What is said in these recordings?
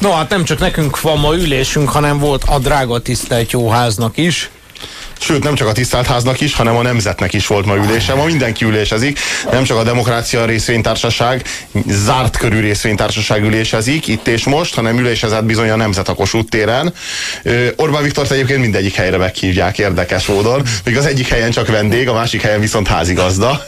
No, hát nem csak nekünk van ma ülésünk, hanem volt a drága tisztelt jóháznak is. Sőt, nem csak a tisztelt háznak is, hanem a nemzetnek is volt ma ülése. Ma mindenki ülésezik, nem csak a Demokrácia részvénytársaság, zárt körű részvénytársaság ülésezik itt és most, hanem ülésezett bizony a Nemzet a Kossuth téren. Orbán Viktor egyébként mindegyik helyre meghívják érdekes módon, míg az egyik helyen csak vendég, a másik helyen viszont házigazda.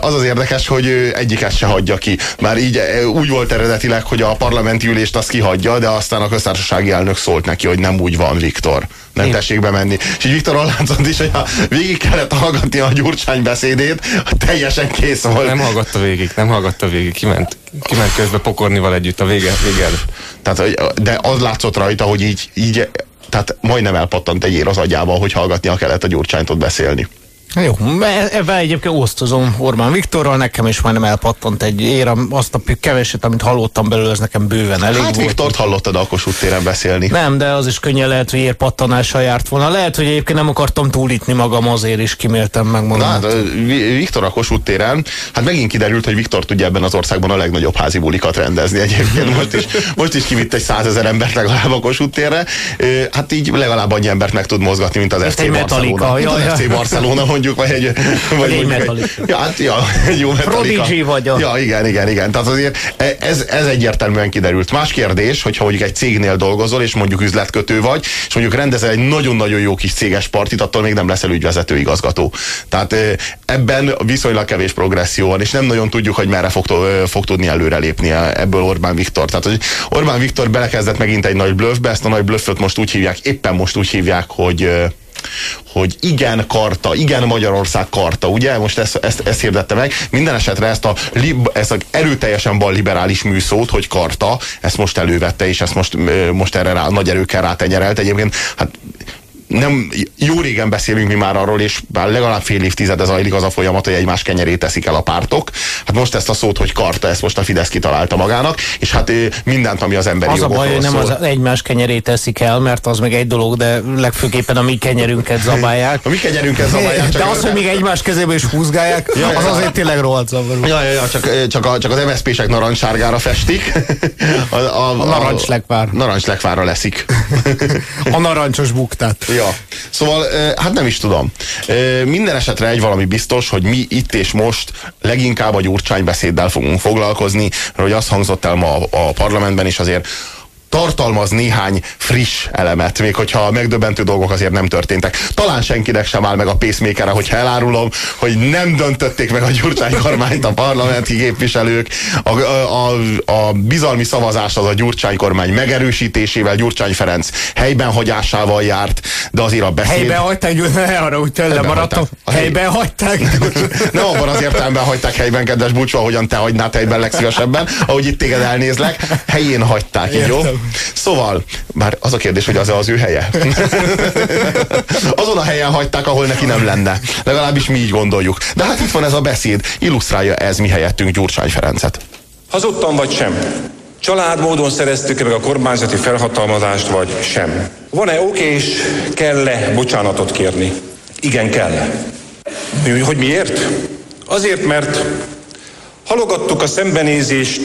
Az az érdekes, hogy egyiket se hagyja ki. Már így úgy volt eredetileg, hogy a parlamenti ülést azt kihagyja, de aztán a köztársasági elnök szólt neki, hogy nem úgy van, Viktor. Nem Én. tessék bemenni. És így Viktor látszott is, hogy ha végig kellett hallgatni a Gyurcsány beszédét, teljesen kész volt. Nem hallgatta végig, nem hallgatta végig, kiment, kiment közbe pokornival együtt a vége, vége Tehát, de az látszott rajta, hogy így, így tehát majdnem elpattant egy ér az agyával, hogy hallgatnia kellett a Gyurcsánytot beszélni. Jó, ebben egyébként osztozom Orbán Viktorral, nekem is majdnem elpattant egy ér, azt a keveset, amit hallottam belőle, ez nekem bőven elég Hát volt. Viktort hallottad a Kossuth téren beszélni. Nem, de az is könnyen lehet, hogy érpattanással járt volna. Lehet, hogy egyébként nem akartam túlítni magam, azért is kiméltem megmondani. Na, hát, Viktor a Kossuth téren, hát megint kiderült, hogy Viktor tudja ebben az országban a legnagyobb házi bulikat rendezni egyébként. Most is, most is kivitt egy százezer embert legalább a Kossuth térre. Hát így legalább annyi embert meg tud mozgatni, mint az FC Barcelona. Mint az FC Barcelona, mondjuk, vagy egy... Vagy egy metalika. Ja, hát, ja, egy jó metalika. Prodigy vagy a... Ja, igen, igen, igen. Tehát azért e- ez, ez egyértelműen kiderült. Más kérdés, hogyha mondjuk egy cégnél dolgozol, és mondjuk üzletkötő vagy, és mondjuk rendezel egy nagyon-nagyon jó kis céges partit, attól még nem leszel ügyvezető igazgató. Tehát ebben viszonylag kevés progresszió van, és nem nagyon tudjuk, hogy merre fog, fog tudni előrelépni ebből Orbán Viktor. Tehát, hogy Orbán Viktor belekezdett megint egy nagy blöffbe, ezt a nagy blöfföt most úgy hívják, éppen most úgy hívják, hogy hogy igen karta, igen Magyarország karta, ugye? Most ezt, ezt, ezt hirdette meg. Minden esetre ezt a, ezt a erőteljesen balliberális műszót, hogy karta, ezt most elővette, és ezt most, most erre rá, nagy erőkkel rátenyerelt. Egyébként hát nem, jó régen beszélünk mi már arról, és bár legalább fél évtizede zajlik az a folyamat, hogy egymás kenyerét teszik el a pártok. Hát most ezt a szót, hogy karta, ezt most a Fidesz kitalálta magának, és hát mindent, ami az emberi Az a baj, hogy nem az egymás kenyerét teszik el, mert az meg egy dolog, de legfőképpen a mi kenyerünket zabálják. A mi kenyerünket zabálják. De az, hogy még egymás kezébe is húzgálják, ja, az azért tényleg rohadt zavaró. Ja, ja, ja, csak, csak, a, csak az MSZP-sek narancssárgára festik. A, a, a, a narancslekvár. Narancslekvárra leszik. A narancsos buktát. Ja. Szóval, hát nem is tudom. Minden esetre egy valami biztos, hogy mi itt és most leginkább a gyurcsány beszéddel fogunk foglalkozni, mert hogy azt hangzott el ma a, parlamentben is azért tartalmaz néhány friss elemet, még hogyha megdöbbentő dolgok azért nem történtek. Talán senkinek sem áll meg a pacemaker hogyha elárulom, hogy nem döntötték meg a Gyurcsány kormányt a parlamenti képviselők. A, a, a, a bizalmi szavazás az a Gyurcsány kormány megerősítésével, Gyurcsány Ferenc helyben hagyásával járt, de azért a beszéd... Helyben hagyták, ne arra úgy tőle maradtam. Helyben hagyták. Nem abban az értelemben hagyták helyben, kedves Búcsú, ahogyan te hagynál helyben legszívesebben, ahogy itt téged elnézlek, helyén hagyták, így jó? Szóval, bár az a kérdés, hogy az -e az ő helye. Azon a helyen hagyták, ahol neki nem lenne. Legalábbis mi így gondoljuk. De hát itt van ez a beszéd. Illusztrálja ez mi helyettünk Gyurcsány Ferencet. Hazudtam vagy sem? Családmódon szereztük -e meg a kormányzati felhatalmazást, vagy sem? Van-e oké és kell-e bocsánatot kérni? Igen, kell. Hogy miért? Azért, mert halogattuk a szembenézést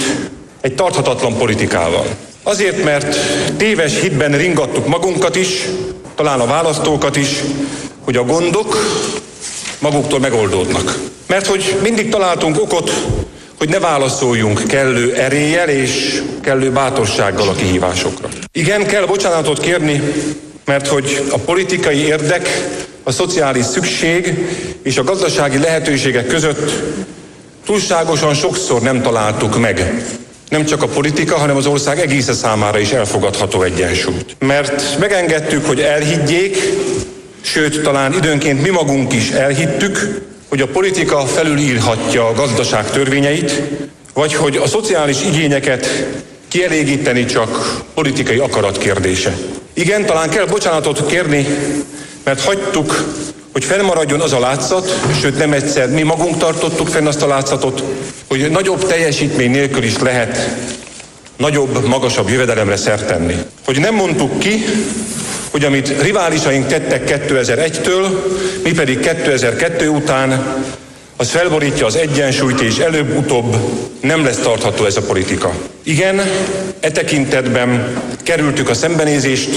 egy tarthatatlan politikával. Azért, mert téves hitben ringattuk magunkat is, talán a választókat is, hogy a gondok maguktól megoldódnak. Mert hogy mindig találtunk okot, hogy ne válaszoljunk kellő eréllyel és kellő bátorsággal a kihívásokra. Igen, kell bocsánatot kérni, mert hogy a politikai érdek, a szociális szükség és a gazdasági lehetőségek között túlságosan sokszor nem találtuk meg nem csak a politika, hanem az ország egésze számára is elfogadható egyensúlyt. Mert megengedtük, hogy elhiggyék, sőt, talán időnként mi magunk is elhittük, hogy a politika felülírhatja a gazdaság törvényeit, vagy hogy a szociális igényeket kielégíteni csak politikai akarat kérdése. Igen, talán kell bocsánatot kérni, mert hagytuk, hogy fennmaradjon az a látszat, sőt nem egyszer mi magunk tartottuk fenn azt a látszatot, hogy nagyobb teljesítmény nélkül is lehet nagyobb, magasabb jövedelemre szert tenni. Hogy nem mondtuk ki, hogy amit riválisaink tettek 2001-től, mi pedig 2002 után, az felborítja az egyensúlyt, és előbb-utóbb nem lesz tartható ez a politika. Igen, e tekintetben kerültük a szembenézést,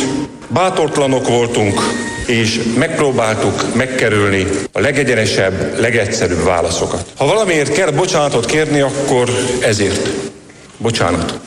bátortlanok voltunk, és megpróbáltuk megkerülni a legegyenesebb, legegyszerűbb válaszokat. Ha valamiért kell bocsánatot kérni, akkor ezért. Bocsánat.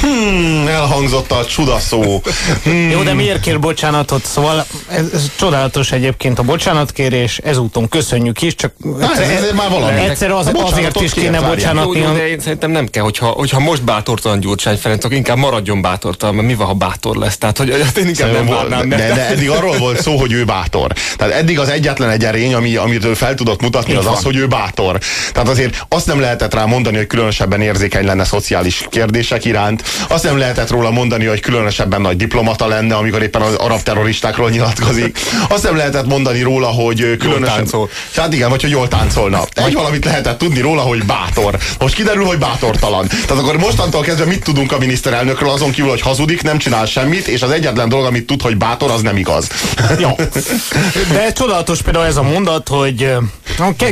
Hmm, elhangzott a csudaszó. Hmm. Jó, de miért kér bocsánatot? Szóval ez, ez csodálatos egyébként a bocsánatkérés, ezúton köszönjük is, csak Hát, ez, ez már valami. egyszer az, azért is kéne várjál. bocsánat Jó, jó, de én szerintem nem kell, hogyha, hogyha most bátortalan Gyurcsány Ferenc, akkor inkább maradjon bátortalan, mert mi van, ha bátor lesz? Tehát, hogy én inkább nem Szerintem várnám volt- meg. de, de eddig arról volt szó, hogy ő bátor. Tehát eddig az egyetlen egy erény, ami, amit ő fel tudott mutatni, az az, hogy ő bátor. Tehát azért azt nem lehetett rá mondani, hogy különösebben érzékeny lenne szociális kérdések iránt. Azt nem lehetett róla mondani, hogy különösebben nagy diplomata lenne, amikor éppen az arab terroristákról nyilatkozik. Azt nem lehetett mondani róla, hogy táncol. Hát igen, vagy hogy jól táncolna. Egy valamit lehetett tudni róla, hogy bátor. Most kiderül, hogy bátortalan. Tehát akkor mostantól kezdve mit tudunk a miniszterelnökről, azon kívül, hogy hazudik, nem csinál semmit, és az egyetlen dolog, amit tud, hogy bátor, az nem igaz. Jó. De csodálatos például ez a mondat, hogy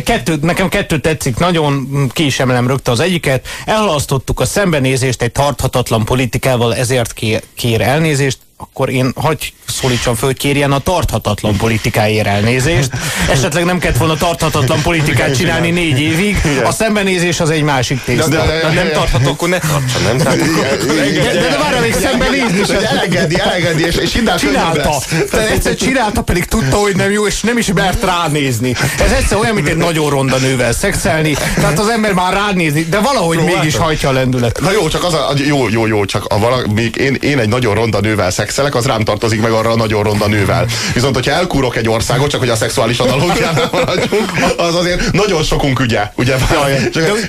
kettő, nekem kettő tetszik, nagyon ki is emelem rögtön az egyiket. Elhalasztottuk a szembenézést egy tarthatatlan politikával, ezért kér, kér elnézést, akkor én hagy szólítsam föl, hogy kérjen a tarthatatlan politikáért elnézést. Esetleg nem kellett volna tarthatatlan politikát csinálni négy évig. A szembenézés az egy másik tészta. De- de- Ha nem tartható, akkor ne tartsa, nem? Tehát De, de, de várj, még szembenézni is. Hogy elengedi, elengedi, és, és könnyebb Csinálta. Tehát egyszer csinálta, pedig tudta, hogy nem jó, és nem is mert ránézni. Ez egyszer olyan, mint egy nagyon ronda nővel szexelni. Tehát az ember már ránézni, de valahogy mégis hajtja a lendület. Na jó, csak az a, jó, jó, jó, csak a vala, még én, én egy nagyon ronda nővel szexelek, az rám tartozik meg arra a nagyon ronda nővel. Viszont, hogyha elkúrok egy országot, csak hogy a szexuális analógiánál maradjunk, az azért nagyon sokunk ügye, ugye? Csak,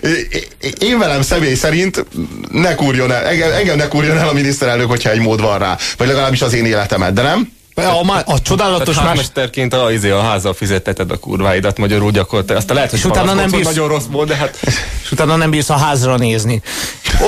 én velem személy szerint ne kúrjon el, engem, engem ne kúrjon el a miniszterelnök, hogyha egy mód van rá. Vagy legalábbis az én életemet, de nem? A, má- a csodálatos más... házmesterként a, izé, a házzal fizetteted a kurváidat magyarul gyakorlatilag. Aztán lehet, hogy És utána nem bírsz- Nagyon rossz volt, de hát és utána nem bírsz a házra nézni.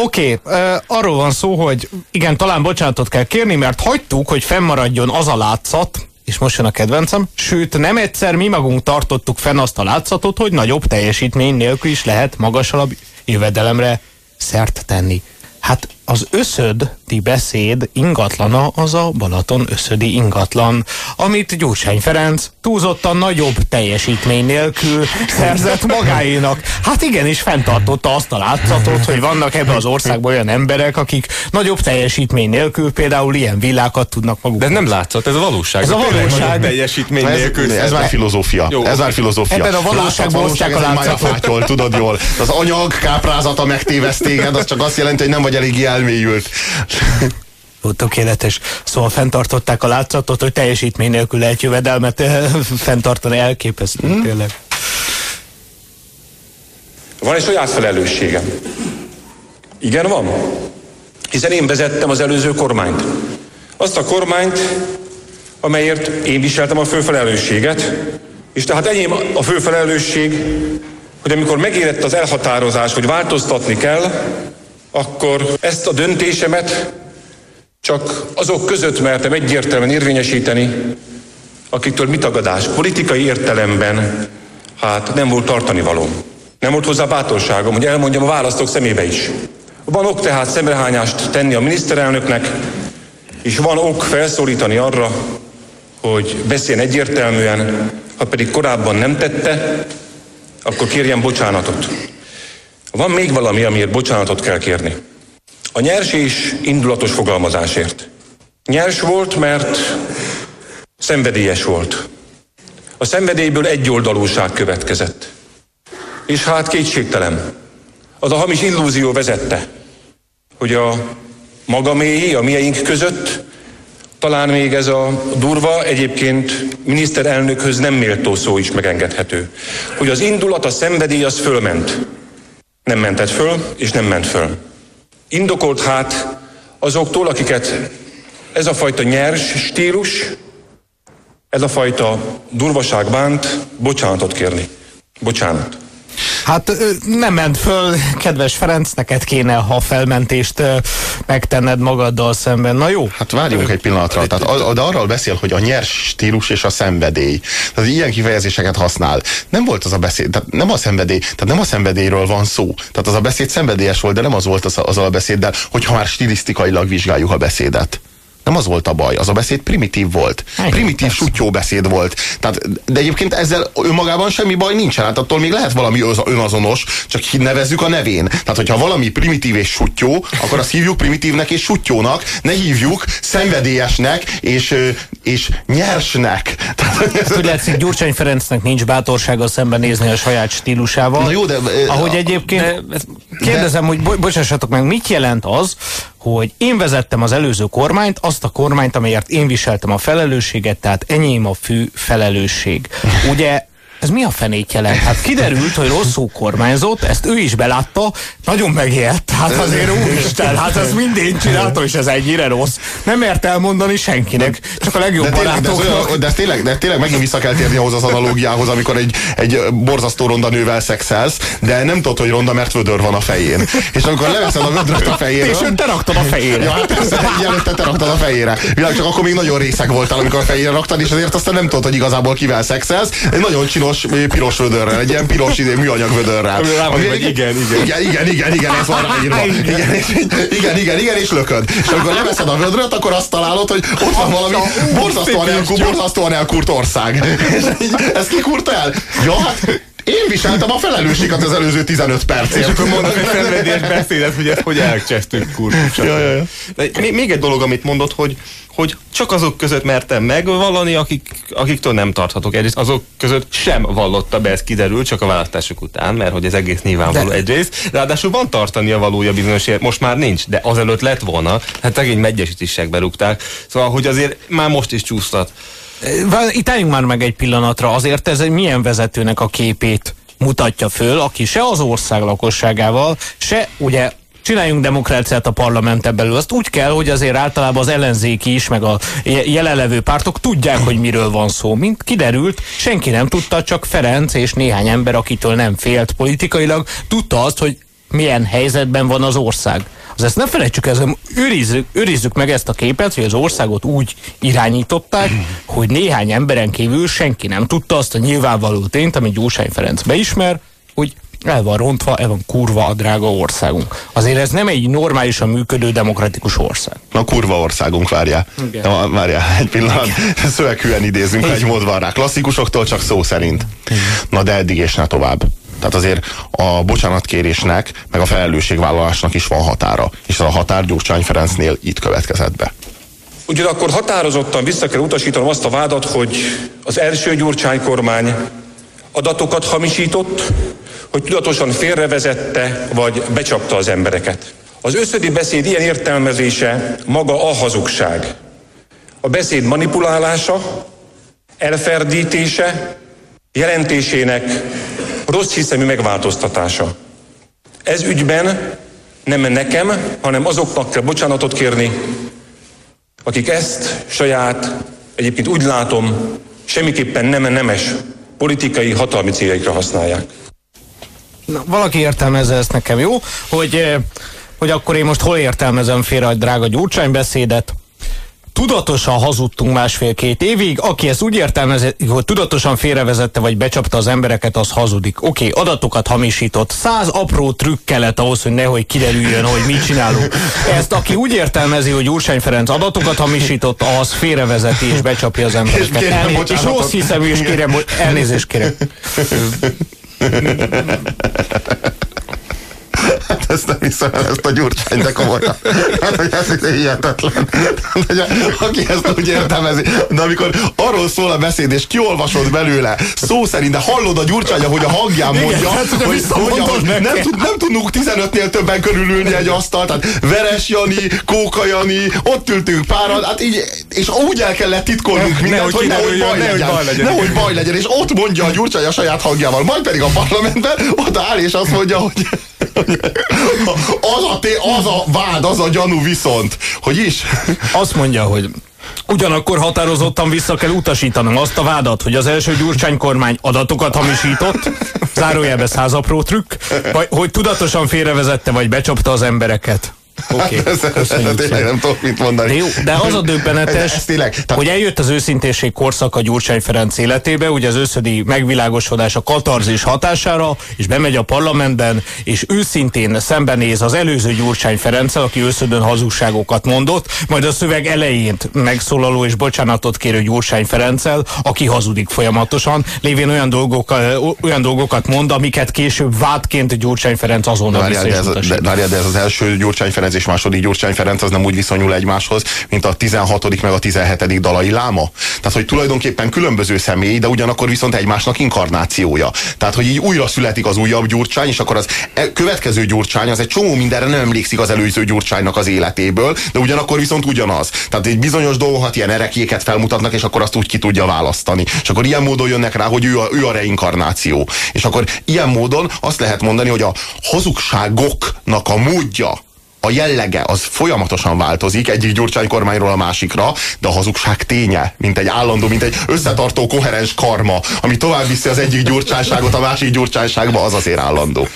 Oké, okay, arról van szó, hogy igen, talán bocsánatot kell kérni, mert hagytuk, hogy fennmaradjon az a látszat, és most jön a kedvencem, sőt nem egyszer mi magunk tartottuk fenn azt a látszatot, hogy nagyobb teljesítmény nélkül is lehet magasabb jövedelemre szert tenni. Hát az összödi beszéd ingatlana az a Balaton összödi ingatlan, amit Gyurcsány Ferenc túlzottan nagyobb teljesítmény nélkül szerzett magáénak. Hát igenis fenntartotta azt a látszatot, hogy vannak ebbe az országban olyan emberek, akik nagyobb teljesítmény nélkül például ilyen villákat tudnak maguk. de ez nem látszott, ez a valóság. Ez a valóság. nagyobb teljesítmény Ez, nélkül. ez már filozófia. Jó, ez már filozófia. Ebben a valóságban Látszat, osztják a ez májafátyol, tudod jól. Az anyag káprázata megtéveszt téged, az csak azt jelenti, hogy nem vagy eléggé elmélyült. Tökéletes. Szóval fenntartották a látszatot, hogy teljesítmény nélkül lehet jövedelmet eh, fenntartani, elképesztő hmm. tényleg. Van egy saját felelősségem. Igen, van. Hiszen én vezettem az előző kormányt. Azt a kormányt, amelyért én viseltem a főfelelősséget, és tehát enyém a főfelelősség, hogy amikor megérett az elhatározás, hogy változtatni kell, akkor ezt a döntésemet csak azok között mertem egyértelműen érvényesíteni, akiktől mi tagadás politikai értelemben hát nem volt tartani való. Nem volt hozzá bátorságom, hogy elmondjam a választók szemébe is. Van ok tehát szemrehányást tenni a miniszterelnöknek, és van ok felszólítani arra, hogy beszéljen egyértelműen, ha pedig korábban nem tette, akkor kérjen bocsánatot. Van még valami, amiért bocsánatot kell kérni. A nyers és indulatos fogalmazásért. Nyers volt, mert szenvedélyes volt. A szenvedélyből egyoldalúság következett. És hát kétségtelen. Az a hamis illúzió vezette, hogy a magaméi, a mieink között talán még ez a durva, egyébként miniszterelnökhöz nem méltó szó is megengedhető. Hogy az indulat, a szenvedély az fölment. Nem mentett föl, és nem ment föl. Indokolt hát azoktól, akiket ez a fajta nyers stílus, ez a fajta durvaság bánt, bocsánatot kérni. Bocsánat. Hát nem ment föl, kedves Ferenc, neked kéne, ha felmentést megtenned magaddal szemben. Na jó. Hát várjunk egy pillanatra. Tehát a- de arról beszél, hogy a nyers stílus és a szenvedély. Tehát ilyen kifejezéseket használ. Nem volt az a beszéd, tehát nem a szenvedély, tehát nem a szenvedélyről van szó. Tehát az a beszéd szenvedélyes volt, de nem az volt az, az a beszéddel, hogyha már stilisztikailag vizsgáljuk a beszédet. Nem az volt a baj, az a beszéd primitív volt. Igen, primitív sutyó beszéd volt. Tehát, de egyébként ezzel önmagában semmi baj nincsen. Hát attól még lehet valami önazonos, csak nevezzük a nevén. Tehát, hogyha valami primitív és sutyó, akkor azt hívjuk primitívnek és sutyónak, ne hívjuk szenvedélyesnek és, és nyersnek. Tehát, Úgy látszik, Gyurcsány Ferencnek nincs bátorsága szembenézni a saját stílusával. Na jó, de, Ahogy egyébként, de ez- kérdezem, hogy bo- bocsássatok meg, mit jelent az, hogy én vezettem az előző kormányt, azt a kormányt, amelyért én viseltem a felelősséget, tehát enyém a fő felelősség. Ugye ez mi a fenét jelent? Hát kiderült, hogy rosszul kormányzott, ezt ő is belátta, nagyon megijedt. Hát azért úristen, hát ez minden csinálta, és ez ennyire rossz. Nem mert elmondani senkinek, csak a legjobb De tényleg, de, ez barátoknak. de, ez tényleg, de tényleg megint vissza kell térni ahhoz az analógiához, amikor egy, egy borzasztó ronda nővel szexelsz, de nem tudod, hogy ronda, mert vödör van a fején. És amikor leveszed a vödröt a fejéről... És őt te raktad a fejére. Ja, hát persze, előtte te raktad a fejére. Világ, csak akkor még nagyon részeg voltál, amikor a fejére raktad, és azért aztán nem tudod, hogy igazából kivel szexelsz. Egy nagyon csinos, piros vödörrel, egy ilyen piros idő, műanyag vödörrel. Ami igen, igen. igen, igen, igen, igen, ez van ráírva. Igen, igen, igen, igen, és lököd. És amikor leveszed a vödröt, akkor azt találod, hogy ott van valami borzasztóan, elkúrt, borzasztóan elkúrt ország. És ezt kikurta el? Ja, hát én viseltem a felelősséget az előző 15 percért. És akkor mondok egy szenvedélyes beszédet, hogy ezt hogy elcsesztük kurkusan. Ja, ja, ja. Még, egy dolog, amit mondott, hogy, hogy csak azok között mertem megvallani, akik, akiktől nem tarthatok. Egyrészt azok között sem vallotta be, ez kiderül csak a választások után, mert hogy ez egész nyilvánvaló De- egyrészt. Ráadásul van tartani a valója bizonyos ér, most már nincs, de azelőtt lett volna, hát szegény megyesítésekbe rúgták. Szóval, hogy azért már most is csúsztat. Itt álljunk már meg egy pillanatra, azért ez egy milyen vezetőnek a képét mutatja föl, aki se az ország lakosságával, se ugye csináljunk demokráciát a parlamenten belül. Azt úgy kell, hogy azért általában az ellenzéki is, meg a je- jelenlevő pártok tudják, hogy miről van szó. Mint kiderült, senki nem tudta, csak Ferenc és néhány ember, akitől nem félt politikailag, tudta azt, hogy milyen helyzetben van az ország. Az ezt ne felejtsük el, őrizzük, őrizzük meg ezt a képet, hogy az országot úgy irányították, hogy néhány emberen kívül senki nem tudta azt a nyilvánvaló tényt, amit Gyurcsány Ferenc beismer, hogy el van rontva, el van kurva a drága országunk. Azért ez nem egy normálisan működő demokratikus ország. Na kurva országunk, várjál. Igen. Na, várjál, egy pillanat. Szöveghűen idézünk, egy mód van rá. Klasszikusoktól csak szó szerint. Na de eddig és ne tovább. Tehát azért a bocsánatkérésnek, meg a felelősségvállalásnak is van határa. És a határ Gyurcsány Ferencnél itt következett be. Ugyanakkor határozottan vissza kell utasítanom azt a vádat, hogy az első Gyurcsány kormány adatokat hamisított, hogy tudatosan félrevezette vagy becsapta az embereket. Az összödi beszéd ilyen értelmezése maga a hazugság. A beszéd manipulálása, elferdítése, jelentésének rossz hiszemű megváltoztatása. Ez ügyben nem nekem, hanem azoknak kell bocsánatot kérni, akik ezt saját, egyébként úgy látom, semmiképpen nem nemes politikai hatalmi céljaikra használják. Na, valaki értelmezze ezt nekem, jó? Hogy, eh, hogy akkor én most hol értelmezem félre a drága Gyurcsány beszédet? Tudatosan hazudtunk másfél-két évig, aki ezt úgy értelmezi, hogy tudatosan félrevezette vagy becsapta az embereket, az hazudik. Oké, okay, adatokat hamisított. Száz apró trükk kellett ahhoz, hogy nehogy kiderüljön, hogy mit csinálunk. Ezt aki úgy értelmezi, hogy Gyurcsány Ferenc adatokat hamisított, az félrevezeti és becsapja az embereket. kérem Elné- és rossz hiszemű, és kérem, elnézést kérek. Hát ezt nem hiszem, el, ezt a Gyurcsány, de komolyan. Hát, hogy ez hihetetlen. Hát, hogy aki ezt úgy értelmezi, de amikor arról szól a beszéd, és kiolvasod belőle, szó szerint, de hallod a Gyurcsány, hogy a hangján mondja, hát, hogyha hogy, mondja, hogy nem, tud, nem tudunk 15-nél többen körülülni egy asztal, tehát Veres Jani, Kóka Jani, ott ültünk páran, hát így, és úgy el kellett titkolnunk Ne- mindent, hogy nehogy baj nehogy legyen. baj legyen. Nehogy baj legyen, és ott mondja a Gyurcsány a saját hangjával, majd pedig a parlamentben ott áll, és azt mondja, hogy Az a, té, az a vád, az a gyanú viszont, hogy is? Azt mondja, hogy Ugyanakkor határozottan vissza kell utasítanom azt a vádat, hogy az első Gyurcsány kormány adatokat hamisított, zárójelbe százapró trükk, vagy hogy tudatosan félrevezette vagy becsapta az embereket. Oké, okay, tényleg nem tudok mit mondani. De, jó, de az a döbbenetes, ez, ez tényleg, tehát... hogy eljött az őszintéség korszaka Gyurcsány Ferenc életébe, ugye az őszödi megvilágosodás a katarzis hatására, és bemegy a parlamentben, és őszintén szembenéz az előző Gyurcsány Ferenccel, aki őszödön hazugságokat mondott, majd a szöveg elején megszólaló és bocsánatot kérő Gyurcsány Ferenccel, aki hazudik folyamatosan, lévén olyan, dolgok, olyan dolgokat mond, amiket később vádként Gyurcsány Ferenc azonnal de, ez, de, de ez az első Gyurcsány Ferenc Ferenc és második Gyurcsány Ferenc az nem úgy viszonyul egymáshoz, mint a 16. meg a 17. Dalai Láma. Tehát, hogy tulajdonképpen különböző személy, de ugyanakkor viszont egymásnak inkarnációja. Tehát, hogy így újra születik az újabb Gyurcsány, és akkor az e- következő Gyurcsány az egy csomó mindenre nem emlékszik az előző Gyurcsánynak az életéből, de ugyanakkor viszont ugyanaz. Tehát egy bizonyos dolgokat ilyen erekéket felmutatnak, és akkor azt úgy ki tudja választani. És akkor ilyen módon jönnek rá, hogy ő a, ő a reinkarnáció. És akkor ilyen módon azt lehet mondani, hogy a hazugságoknak a módja, a jellege az folyamatosan változik egyik Gyurcsány kormányról a másikra, de a hazugság ténye, mint egy állandó, mint egy összetartó, koherens karma, ami tovább viszi az egyik gyurcsányságot a másik gyurcsányságba, az azért állandó.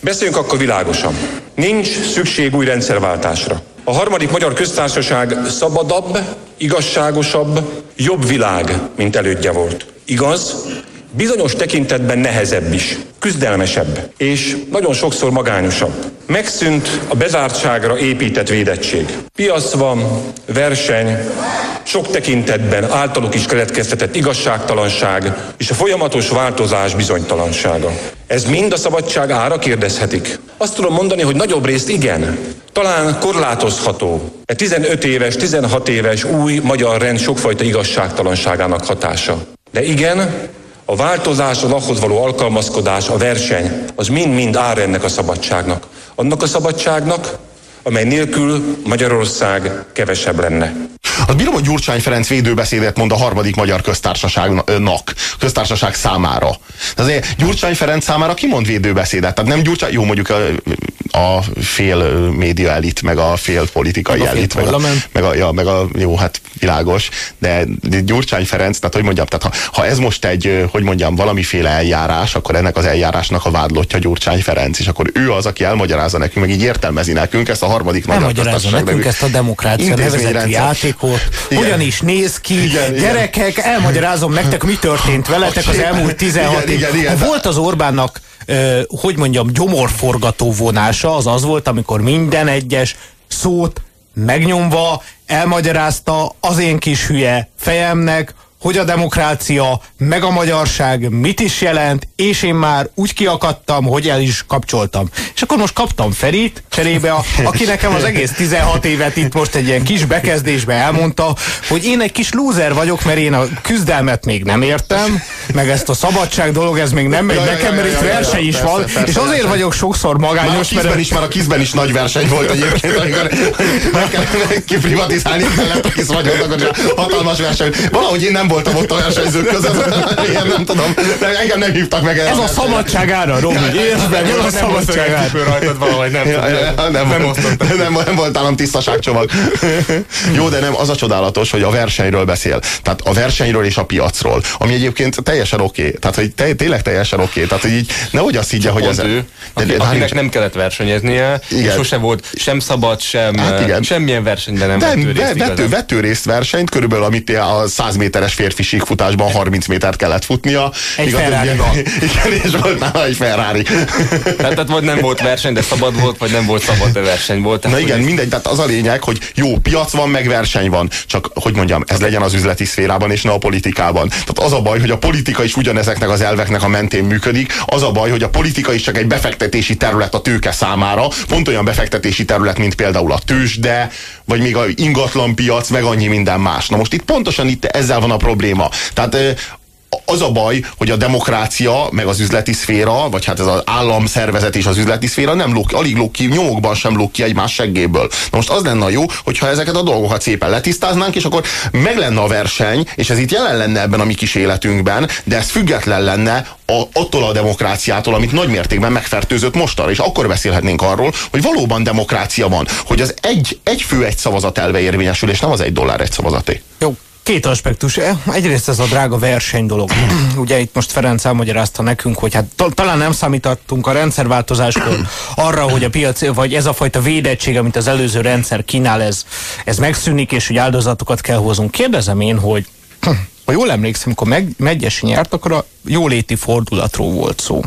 Beszéljünk akkor világosan. Nincs szükség új rendszerváltásra. A harmadik magyar köztársaság szabadabb, igazságosabb, jobb világ, mint elődje volt. Igaz, bizonyos tekintetben nehezebb is, küzdelmesebb, és nagyon sokszor magányosabb. Megszűnt a bezártságra épített védettség. Piac van, verseny, sok tekintetben általuk is keletkeztetett igazságtalanság és a folyamatos változás bizonytalansága. Ez mind a szabadság ára kérdezhetik. Azt tudom mondani, hogy nagyobb részt igen. Talán korlátozható. E 15 éves, 16 éves új magyar rend sokfajta igazságtalanságának hatása. De igen, a változás, az ahhoz való alkalmazkodás, a verseny, az mind-mind ár ennek a szabadságnak. Annak a szabadságnak, amely nélkül Magyarország kevesebb lenne. Az bírom, hogy Gyurcsány Ferenc védőbeszédet mond a harmadik magyar köztársaságnak, köztársaság számára. Azért Gyurcsány Ferenc számára ki mond védőbeszédet? Tehát nem Gyurcsány, jó mondjuk a, a fél média elit, meg a fél politikai meg a elit, meg a, meg a, ja, meg a, jó, hát világos, de, Gyurcsány Ferenc, tehát hogy mondjam, tehát ha, ha ez most egy, hogy mondjam, valamiféle eljárás, akkor ennek az eljárásnak a vádlottja Gyurcsány Ferenc, és akkor ő az, aki elmagyarázza nekünk, meg így értelmezi nekünk ezt a harmadik magyar Elmagyarázza nekünk ezt a demokrácia nevezetű játékot, igen. hogyan is néz ki, igen, gyerekek, igen. elmagyarázom nektek, mi történt veletek az elmúlt 16 igen, igen, igen. Volt az Orbánnak hogy mondjam, gyomorforgató vonása az az volt, amikor minden egyes szót megnyomva elmagyarázta az én kis hülye fejemnek, hogy a demokrácia, meg a magyarság mit is jelent, és én már úgy kiakadtam, hogy el is kapcsoltam. És akkor most kaptam Ferit cserébe, a, aki nekem az egész 16 évet itt most egy ilyen kis bekezdésbe elmondta, hogy én egy kis lúzer vagyok, mert én a küzdelmet még nem értem, meg ezt a szabadság dolog, ez még nem megy nekem, mert itt verseny is van, és azért vagyok sokszor magányos, már a mert... is, már a kizben is nagy verseny volt egyébként, amikor kiprivatizálni kellett a kis vagyonnak, hatalmas verseny. Valahogy én nem voltam ott a versenyzők között. Én nem tudom, de engem nem hívtak meg el. Ez a szabadság ára, Robi. Értsd meg, ez a szabadság ára. rajtad valahogy, nem, nem, nem, nem, nem, volt nálam tisztaságcsomag. Jó, de nem, az a csodálatos, hogy a versenyről beszél. Tehát a versenyről és a piacról. Ami egyébként teljesen oké. Okay. Tehát, hogy te, tényleg teljesen oké. Okay. Tehát, hogy így nehogy azt higgye, hogy ez... Ő, de, de, akinek nem kellett versenyeznie, igen. sose volt sem szabad, sem hát igen. semmilyen versenyben nem, nem vett részt. Vető, vető részt versenyt, körülbelül amit a 100 méteres férfi síkfutásban 30 métert kellett futnia. Egy Igaz, ferrari Igen, és volt nála egy Ferrari. tehát, tehát vagy nem volt verseny, de szabad volt, vagy nem volt szabad, de verseny volt. Tehát, Na igen, hogy... mindegy, tehát az a lényeg, hogy jó, piac van, meg verseny van. Csak, hogy mondjam, ez legyen az üzleti szférában, és ne a politikában. Tehát az a baj, hogy a politika is ugyanezeknek az elveknek a mentén működik. Az a baj, hogy a politika is csak egy befektetési terület a tőke számára, pont olyan befektetési terület, mint például a tőzsde, vagy még a ingatlanpiac, meg annyi minden más. Na most itt pontosan itt ezzel van a probléma. Tehát az a baj, hogy a demokrácia, meg az üzleti szféra, vagy hát ez az államszervezet és az üzleti szféra nem lók, alig lók ki, nyomokban sem lók ki egymás seggéből. Na most az lenne a jó, hogyha ezeket a dolgokat szépen letisztáznánk, és akkor meg lenne a verseny, és ez itt jelen lenne ebben a mi kis életünkben, de ez független lenne a, attól a demokráciától, amit nagy mértékben megfertőzött mostanra, és akkor beszélhetnénk arról, hogy valóban demokrácia van, hogy az egy, egy fő egy szavazat elve érvényesül, és nem az egy dollár egy szavazaté. Jó, Két aspektus. Egyrészt ez a drága verseny dolog. Ugye itt most Ferenc elmagyarázta nekünk, hogy hát talán nem számítottunk a rendszerváltozáskor arra, hogy a piac, vagy ez a fajta védettség, amit az előző rendszer kínál, ez, ez megszűnik, és hogy áldozatokat kell hozunk. Kérdezem én, hogy ha jól emlékszem, amikor meg, Megyesi nyert, akkor a jóléti fordulatról volt szó.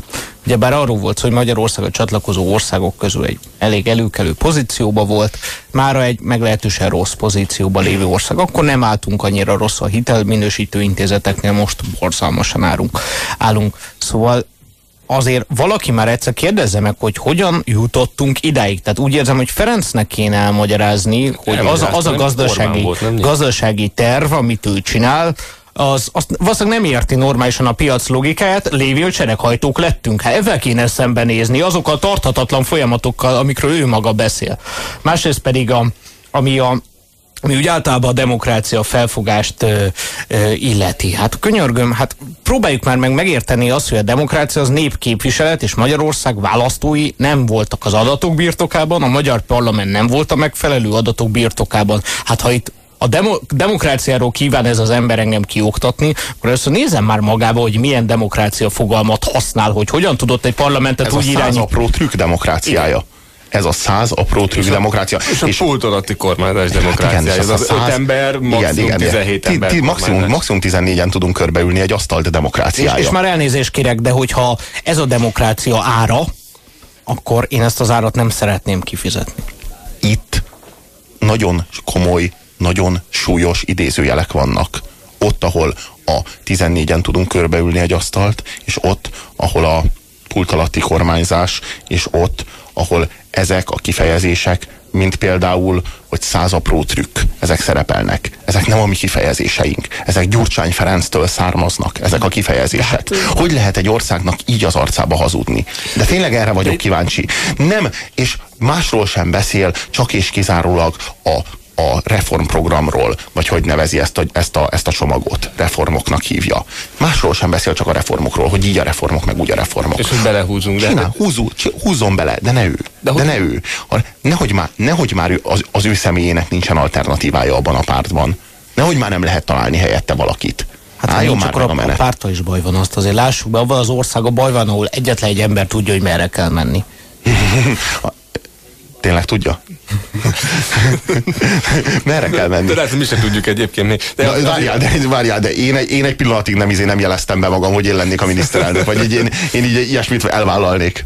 Ugyebár arról volt szó, hogy Magyarország a csatlakozó országok közül egy elég előkelő pozícióba volt, mára egy meglehetősen rossz pozícióba lévő ország. Akkor nem álltunk annyira rossz a hitelminősítő intézeteknél, most borzalmasan állunk. állunk. Szóval azért valaki már egyszer kérdezze meg, hogy hogyan jutottunk idáig. Tehát úgy érzem, hogy Ferencnek kéne elmagyarázni, hogy az, az a gazdasági, volt, gazdasági terv, amit ő csinál, az, azt valószínűleg nem érti normálisan a piac logikáját, lévő csereghajtók lettünk. Hát ezzel kéne szembenézni, azokkal a tarthatatlan folyamatokkal, amikről ő maga beszél. Másrészt pedig a, ami a ami úgy általában a demokrácia felfogást ö, ö, illeti. Hát könyörgöm, hát próbáljuk már meg megérteni azt, hogy a demokrácia az népképviselet, és Magyarország választói nem voltak az adatok birtokában, a magyar parlament nem volt a megfelelő adatok birtokában. Hát ha itt a demo, demokráciáról kíván ez az ember engem kioktatni, akkor először nézem már magába, hogy milyen demokrácia fogalmat használ, hogy hogyan tudott egy parlamentet ez úgy irányítani. Ez a apró trükk demokráciája. Igen ez a száz apró trükk és demokrácia. És a, és a pult alatti kormányzás demokrácia. Igen, ez az száz, öt ember, maximum igen, igen, 17 igen. ember. Ti, maximum, maximum 14-en tudunk körbeülni egy asztalt demokráciája. És, és már elnézést kérek, de hogyha ez a demokrácia ára, akkor én ezt az árat nem szeretném kifizetni. Itt nagyon komoly nagyon súlyos idézőjelek vannak. Ott, ahol a 14-en tudunk körbeülni egy asztalt, és ott, ahol a pult alatti kormányzás, és ott, ahol ezek a kifejezések, mint például, hogy száz apró trükk, ezek szerepelnek. Ezek nem a mi kifejezéseink. Ezek Gyurcsány Ferenctől származnak, ezek a kifejezések. Hát, hogy lehet egy országnak így az arcába hazudni? De tényleg erre vagyok kíváncsi. Nem, és másról sem beszél, csak és kizárólag a a reformprogramról, vagy hogy nevezi ezt a, ezt, a, ezt a csomagot, reformoknak hívja. Másról sem beszél csak a reformokról, hogy így a reformok, meg úgy a reformok. És hogy belehúzunk. De Csinál, húzó, húzzon bele, de ne ő. De, de ne ő. Nehogy már, nehogy már az, az ő személyének nincsen alternatívája abban a pártban. Nehogy már nem lehet találni helyette valakit. Hát Álljon már csak a, a, a párta is baj van, azt azért lássuk be, abban az ország a baj van, ahol egyetlen egy ember tudja, hogy merre kell menni. Tényleg tudja? Merre kell menni? De lehet, mi sem tudjuk egyébként. De, Na, várjál, de, várjál, de én, én egy pillanatig nem, izé nem jeleztem be magam, hogy én lennék a miniszterelnök, vagy így, én, én így ilyesmit elvállalnék.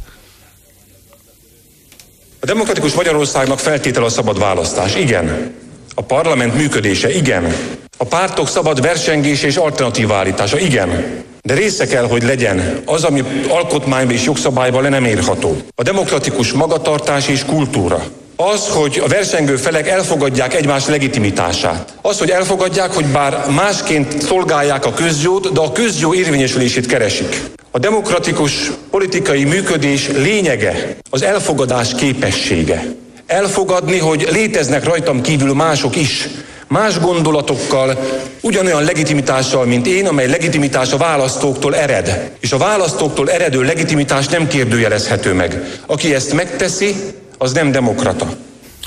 A demokratikus Magyarországnak feltétel a szabad választás. Igen. A parlament működése. Igen. A pártok szabad versengése és alternatív állítása. Igen. De része kell, hogy legyen az, ami alkotmányban és jogszabályban le nem érható. A demokratikus magatartás és kultúra. Az, hogy a versengő felek elfogadják egymás legitimitását. Az, hogy elfogadják, hogy bár másként szolgálják a közjót, de a közjó érvényesülését keresik. A demokratikus politikai működés lényege az elfogadás képessége. Elfogadni, hogy léteznek rajtam kívül mások is, más gondolatokkal, ugyanolyan legitimitással, mint én, amely legitimitás a választóktól ered. És a választóktól eredő legitimitás nem kérdőjelezhető meg. Aki ezt megteszi, az nem demokrata.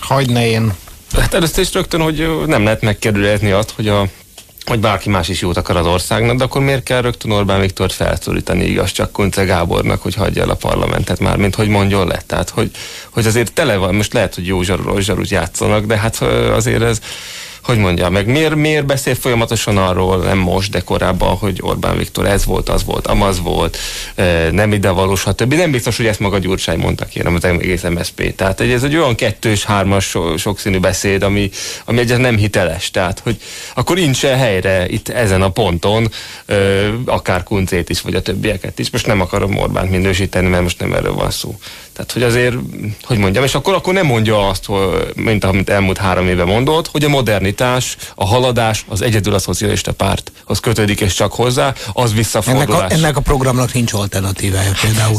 Hagyna én. Hát először is rögtön, hogy nem lehet megkerülni azt, hogy a hogy bárki más is jót akar az országnak, de akkor miért kell rögtön Orbán Viktor felszólítani igaz csak Kunce Gábornak, hogy hagyja el a parlamentet már, mint hogy mondjon le. Tehát, hogy, hogy azért tele van, most lehet, hogy jó zsarút játszanak, de hát azért ez hogy mondja meg, miért, miért beszél folyamatosan arról, nem most, de korábban, hogy Orbán Viktor ez volt, az volt, amaz volt, nem ide valós, stb. Nem biztos, hogy ezt maga Gyurcsány mondta kérem, az egész MSZP. Tehát ez egy olyan kettős, hármas, so, sokszínű beszéd, ami, ami egyáltalán nem hiteles. Tehát, hogy akkor nincs -e helyre itt ezen a ponton, akár Kuncét is, vagy a többieket is. Most nem akarom Orbánt minősíteni, mert most nem erről van szó. Tehát, hogy azért, hogy mondjam, és akkor, akkor nem mondja azt, hogy, mint amit elmúlt három éve mondott, hogy a modernitás, a haladás az egyedül a szocialista párthoz kötődik, és csak hozzá, az visszafordulás. Ennek a, ennek a programnak nincs alternatívája például.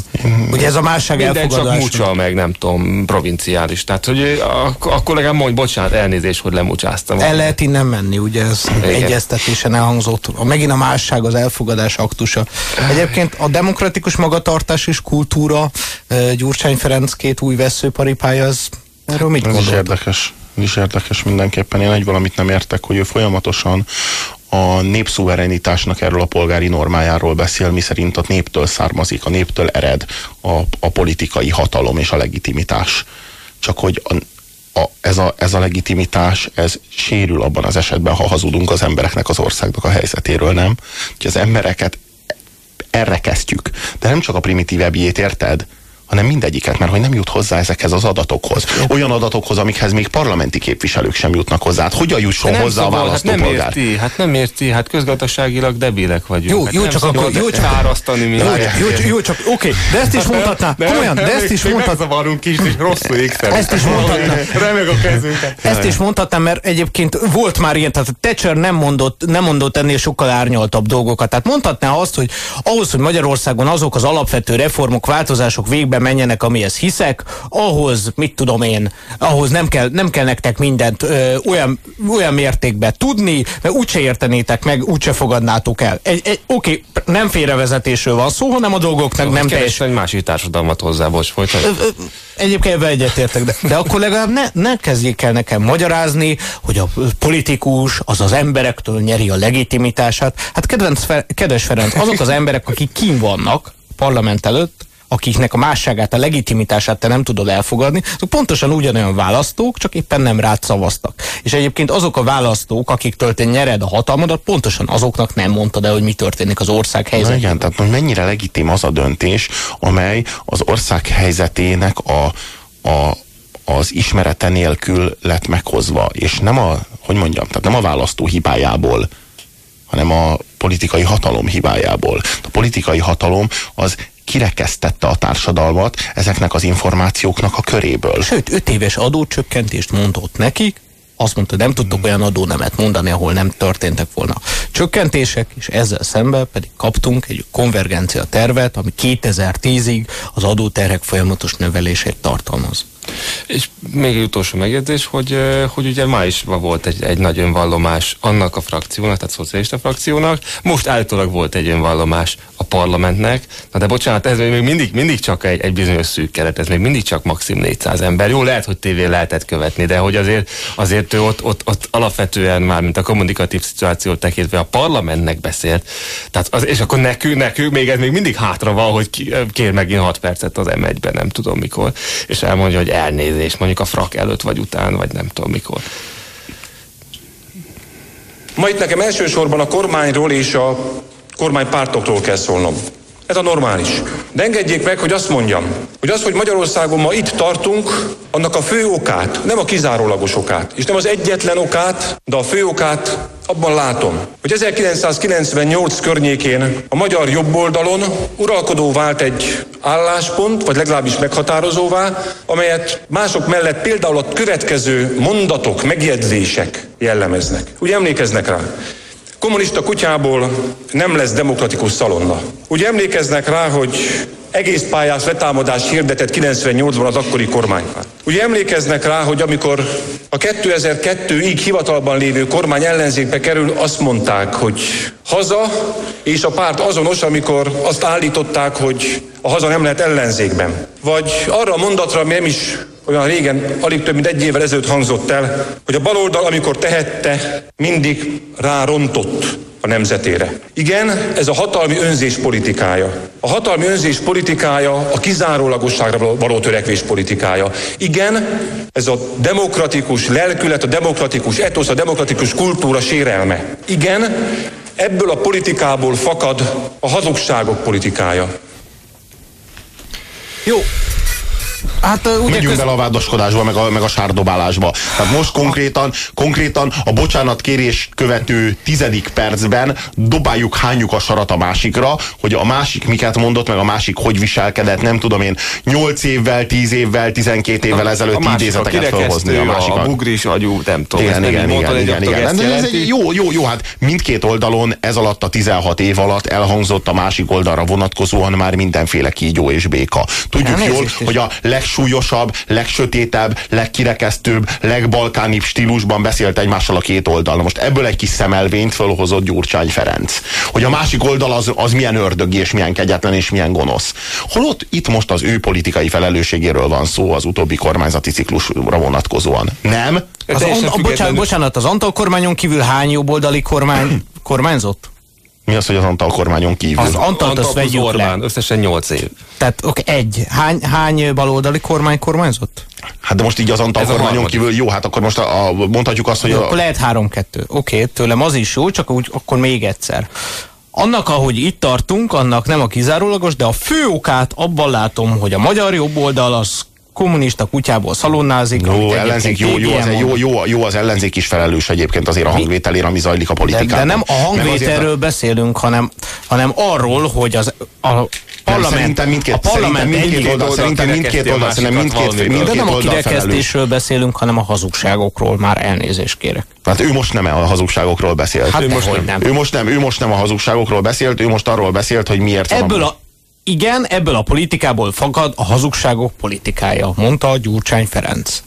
Ugye ez a másság Minden csak mucsa meg, nem tudom, provinciális. Tehát, hogy ak- akkor legalább mondj, bocsánat, elnézést, hogy lemucsáztam. El lehet innen menni, ugye ez Igen. egyeztetésen elhangzott. A, megint a másság az elfogadás aktusa. Egyébként a demokratikus magatartás és kultúra, eh, Gyurcsány Ferenc két új veszőparipája, az erről mit Ez is érdekes. Ez is érdekes mindenképpen. Én egy valamit nem értek, hogy ő folyamatosan a népszuverenitásnak erről a polgári normájáról beszél, mi szerint a néptől származik, a néptől ered a, a politikai hatalom és a legitimitás. Csak hogy a, a, ez, a, ez a legitimitás, ez sérül abban az esetben, ha hazudunk az embereknek, az országnak a helyzetéről, nem? Hogy az embereket erre kezdjük. De nem csak a primitívebbjét, érted? Hanem mindegyiket, mert hogy nem jut hozzá ezekhez az adatokhoz. Olyan adatokhoz, amikhez még parlamenti képviselők sem jutnak hozzá. Hát hogyan jusson Nem hozzá a szabad, hát nem választópolgár? érti, hát nem érti, hát közgazdaságilag debilek vagyunk. Jó, hát jó, csak szabad akkor- jó, csak- fárasztani Jó, minket. jó, jó, csak oké, de ezt is mondhatná, komolyan, de ezt is mondhatná. Megzavarunk kis, és rosszul ékszer. Ezt is mondhatná. Remeg a kezünket. Ezt is mondhatnám, mert egyébként volt már ilyen, tehát Thatcher nem mondott, nem mondott ennél sokkal árnyaltabb dolgokat. Tehát mondhatná azt, hogy ahhoz, hogy Magyarországon azok az alapvető reformok, változások végbe menjenek, amihez hiszek, ahhoz, mit tudom én, ahhoz nem kell, nem kell nektek mindent ö, olyan, olyan mértékben tudni, mert úgyse értenétek meg, úgyse fogadnátok el. Egy, egy, oké, nem félrevezetésről van szó, hanem a dolgoknak nem Nem teljes egy másik társadalmat hozzá, bocs, folytatj. Ö, ö, Egyébként ebben egyetértek, de, de akkor legalább ne, ne kezdjék el nekem magyarázni, hogy a politikus az az emberektől nyeri a legitimitását. Hát kedvenc, kedves Ferenc, azok az emberek, akik kín vannak parlament előtt, akiknek a másságát, a legitimitását te nem tudod elfogadni, azok pontosan ugyanolyan választók, csak éppen nem rád szavaztak. És egyébként azok a választók, akiktől te nyered a hatalmadat, pontosan azoknak nem mondtad el, hogy mi történik az ország Na helyzetében. igen, tehát hogy mennyire legitim az a döntés, amely az ország helyzetének a, a, az ismerete nélkül lett meghozva, és nem a, hogy mondjam, tehát nem a választó hibájából, hanem a politikai hatalom hibájából. A politikai hatalom az kirekesztette a társadalmat ezeknek az információknak a köréből. Sőt, öt éves adócsökkentést mondott nekik, azt mondta, nem tudtok olyan adónemet mondani, ahol nem történtek volna csökkentések, és ezzel szemben pedig kaptunk egy konvergencia tervet, ami 2010-ig az adóterhek folyamatos növelését tartalmaz. És még egy utolsó megjegyzés, hogy, hogy ugye májusban volt egy, egy nagy önvallomás annak a frakciónak, tehát a szocialista frakciónak, most állítólag volt egy önvallomás a parlamentnek, na de bocsánat, ez még mindig, mindig csak egy, egy bizonyos szűk keret, ez még mindig csak maxim 400 ember. Jó, lehet, hogy tévé lehetett követni, de hogy azért, azért ő ott, ott, ott alapvetően már, mint a kommunikatív szituációt tekintve a parlamentnek beszélt, tehát az, és akkor nekünk, nekünk még ez még mindig hátra van, hogy kér megint 6 percet az M1-ben, nem tudom mikor, és elmondja, hogy elnézés, mondjuk a frak előtt vagy után, vagy nem tudom mikor. Ma itt nekem elsősorban a kormányról és a kormánypártokról kell szólnom. Ez a normális. De engedjék meg, hogy azt mondjam, hogy az, hogy Magyarországon ma itt tartunk, annak a fő okát, nem a kizárólagos okát, és nem az egyetlen okát, de a fő okát abban látom, hogy 1998 környékén a magyar jobboldalon uralkodó vált egy álláspont, vagy legalábbis meghatározóvá, amelyet mások mellett például a következő mondatok, megjegyzések jellemeznek. Ugye emlékeznek rá? Kommunista kutyából nem lesz demokratikus szalonna. Ugye emlékeznek rá, hogy egész pályás letámadást hirdetett 98-ban az akkori kormánypárt. Ugye emlékeznek rá, hogy amikor a 2002-ig hivatalban lévő kormány ellenzékbe kerül, azt mondták, hogy haza, és a párt azonos, amikor azt állították, hogy a haza nem lehet ellenzékben. Vagy arra a mondatra, ami nem is olyan régen, alig több mint egy évvel ezelőtt hangzott el, hogy a baloldal, amikor tehette, mindig rárontott a nemzetére. Igen, ez a hatalmi önzés politikája. A hatalmi önzés politikája a kizárólagosságra való törekvés politikája. Igen, ez a demokratikus lelkület, a demokratikus etosz, a demokratikus kultúra sérelme. Igen, ebből a politikából fakad a hazugságok politikája. Jó, Hát ugye Menjünk köz... bele a vádaskodásba, meg a, meg a sárdobálásba. Tehát most konkrétan, konkrétan a bocsánatkérés követő tizedik percben dobáljuk, hányjuk a sarat a másikra, hogy a másik miket mondott, meg a másik hogy viselkedett, nem tudom én, 8 évvel, 10 évvel, 12 évvel ezelőtt idézeteket felhozni a másikat. A bugris agyú, nem tudom. Igen, igen, nem igen, igen, igen. ezt De ez egy jó, jó, jó, hát mindkét oldalon ez alatt a 16 év alatt elhangzott a másik oldalra vonatkozóan már mindenféle kígyó és béka. Tudjuk Elnézést jól, hogy a legsúlyosabb, legsötétebb, legkirekesztőbb, legbalkánibb stílusban beszélt egymással a két oldal. Most ebből egy kis szemelvényt fölhozott Gyurcsány Ferenc. Hogy a másik oldal az, az milyen ördögi, és milyen kegyetlen, és milyen gonosz. Holott itt most az ő politikai felelősségéről van szó az utóbbi kormányzati ciklusra vonatkozóan. Nem? Az an, a, bocsánat, bocsánat, az Antal kormányon kívül hány jobboldali kormány kormányzott? Mi az, hogy az Antal kormányon kívül? Az Antal azt plusz vegyük Orbán, le. összesen 8 év. Tehát oké, egy. Hány, hány baloldali kormány kormányzott? Hát de most így az Antal Ez kormányon kívül, jó, hát akkor most a, a, mondhatjuk azt, hogy Jó, a, akkor lehet három-kettő. Oké, tőlem az is jó, csak úgy, akkor még egyszer. Annak, ahogy itt tartunk, annak nem a kizárólagos, de a fő okát abban látom, hogy a magyar jobboldal az kommunista kutyából szalonnázik. Jó, ellenzék, jó, jó, az, jó, jó, jó, az ellenzék is felelős egyébként azért a hangvételért, ami zajlik a De, politikában. de nem a hangvételről beszélünk, hanem, hanem arról, hogy az a parlament, szerintem mindkét- a parlament szerintem mindkét oldal- szerintem mindkét oldal- szerintem mindkét- valamivel. de mindkét nem a kirekesztésről beszélünk, hanem a hazugságokról. Már elnézést kérek. Tehát ő most nem a hazugságokról beszélt. Hát ő, most nem. ő most nem. Ő most nem a hazugságokról beszélt, ő most arról beszélt, hogy miért van Ebből a... a, igen, ebből a politikából fakad a hazugságok politikája, mondta Gyurcsány Ferenc.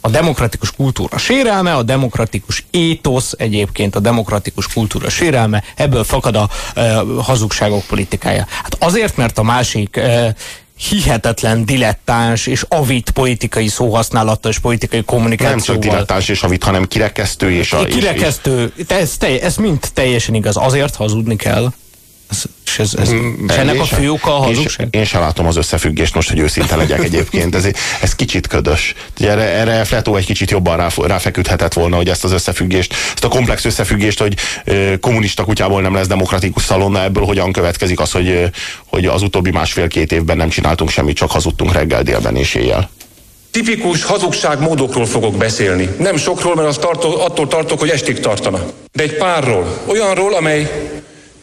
A demokratikus kultúra sérelme, a demokratikus étosz egyébként, a demokratikus kultúra sérelme, ebből fakad a e, hazugságok politikája. Hát azért, mert a másik e, hihetetlen dilettáns és avit politikai szóhasználattal és politikai nem csak dilettáns és avit, hanem kirekesztő és a... és- és- Kirekesztő, ez, ez mind teljesen igaz. Azért hazudni kell. Ez, és, ez, ez, és ennek Én a fő oka a én hazugság? Én sem látom az összefüggést most, hogy őszinte legyek egyébként. Ez, ez kicsit ködös. Ugye Erre, erre Fletó egy kicsit jobban rá, ráfeküdhetett volna, hogy ezt az összefüggést, ezt a komplex összefüggést, hogy ö, kommunista kutyából nem lesz demokratikus szalonna, ebből hogyan következik az, hogy, ö, hogy az utóbbi másfél-két évben nem csináltunk semmit, csak hazudtunk reggel, délben és éjjel. Tipikus hazugságmódokról fogok beszélni. Nem sokról, mert azt tartó, attól tartok, hogy estig tartana. De egy párról. Olyanról, amely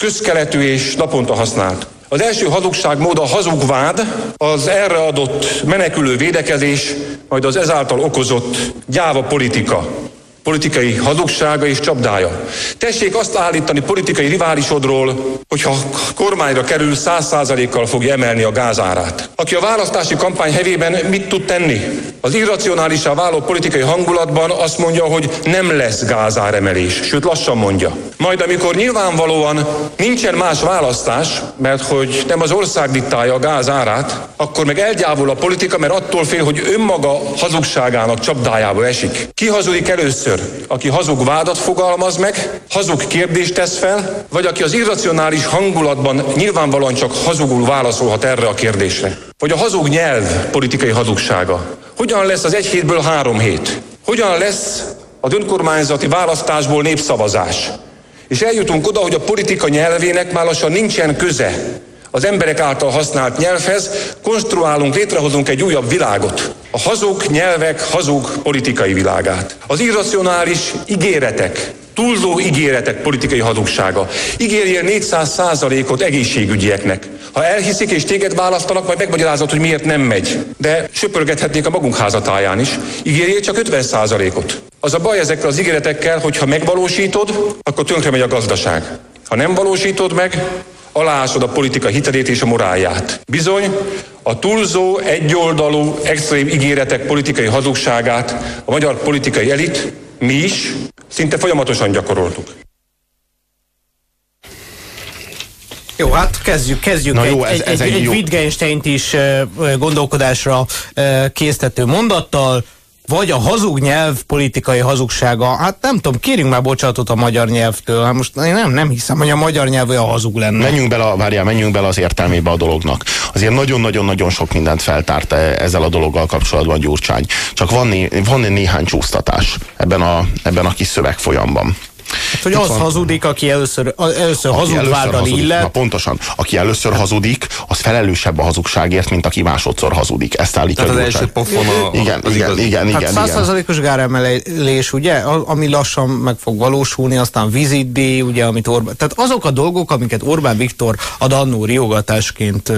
közkeletű és naponta használt. Az első hazugságmód a hazugvád, az erre adott menekülő védekezés, majd az ezáltal okozott gyáva politika. Politikai hazugsága és csapdája. Tessék azt állítani politikai riválisodról, hogyha kormányra kerül, száz százalékkal fogja emelni a gázárát. Aki a választási kampány hevében mit tud tenni? Az irracionálisá váló politikai hangulatban azt mondja, hogy nem lesz gázáremelés, sőt lassan mondja. Majd amikor nyilvánvalóan nincsen más választás, mert hogy nem az ország diktálja a gázárát, akkor meg elgyávul a politika, mert attól fél, hogy önmaga hazugságának csapdájába esik. Ki hazudik először? Aki hazug vádat fogalmaz meg, hazug kérdést tesz fel, vagy aki az irracionális hangulatban nyilvánvalóan csak hazugul válaszolhat erre a kérdésre? Vagy a hazug nyelv politikai hazugsága? Hogyan lesz az egy hétből három hét? Hogyan lesz az önkormányzati választásból népszavazás? És eljutunk oda, hogy a politika nyelvének már lassan nincsen köze az emberek által használt nyelvhez, konstruálunk, létrehozunk egy újabb világot. A hazug nyelvek hazug politikai világát. Az irracionális ígéretek, túlzó ígéretek politikai hazugsága. Ígérjél 400 százalékot egészségügyieknek. Ha elhiszik és téged választanak, majd megmagyarázod, hogy miért nem megy. De söpörgethetnék a magunk házatáján is. Ígérjél csak 50 százalékot. Az a baj ezekkel az ígéretekkel, hogy ha megvalósítod, akkor tönkre megy a gazdaság. Ha nem valósítod meg, aláásod a politika hitelét és a morálját. Bizony, a túlzó, egyoldalú, extrém ígéretek politikai hazugságát a magyar politikai elit, mi is, szinte folyamatosan gyakoroltuk. Jó, hát kezdjük, kezdjük Na egy, jó, ez- egy, ez egy, egy egy Wittgensteint is gondolkodásra késztető mondattal, vagy a hazug nyelv politikai hazugsága. Hát nem tudom, kérjünk már bocsánatot a magyar nyelvtől. Hát most én nem, nem hiszem, hogy a magyar nyelv olyan hazug lenne. Menjünk bele, várjál, menjünk bele az értelmébe a dolognak. Azért nagyon-nagyon-nagyon sok mindent feltárt e- ezzel a dologgal kapcsolatban Gyurcsány. Csak van, né, van néhány csúsztatás ebben a, ebben a kis szövegfolyamban. Hát, hogy az hazudik, aki először, először hazugváddal illet. Na pontosan. Aki először hazudik, az felelősebb a hazugságért, mint aki másodszor hazudik. Ezt állítja Tehát az első pofon a, igen, az igen, igen, igen, hát igen. Százszázalékos gáremelés, ugye, ami lassan meg fog valósulni, aztán vizitdíj, ugye, amit Orbán... Tehát azok a dolgok, amiket Orbán Viktor a Dannó riogatásként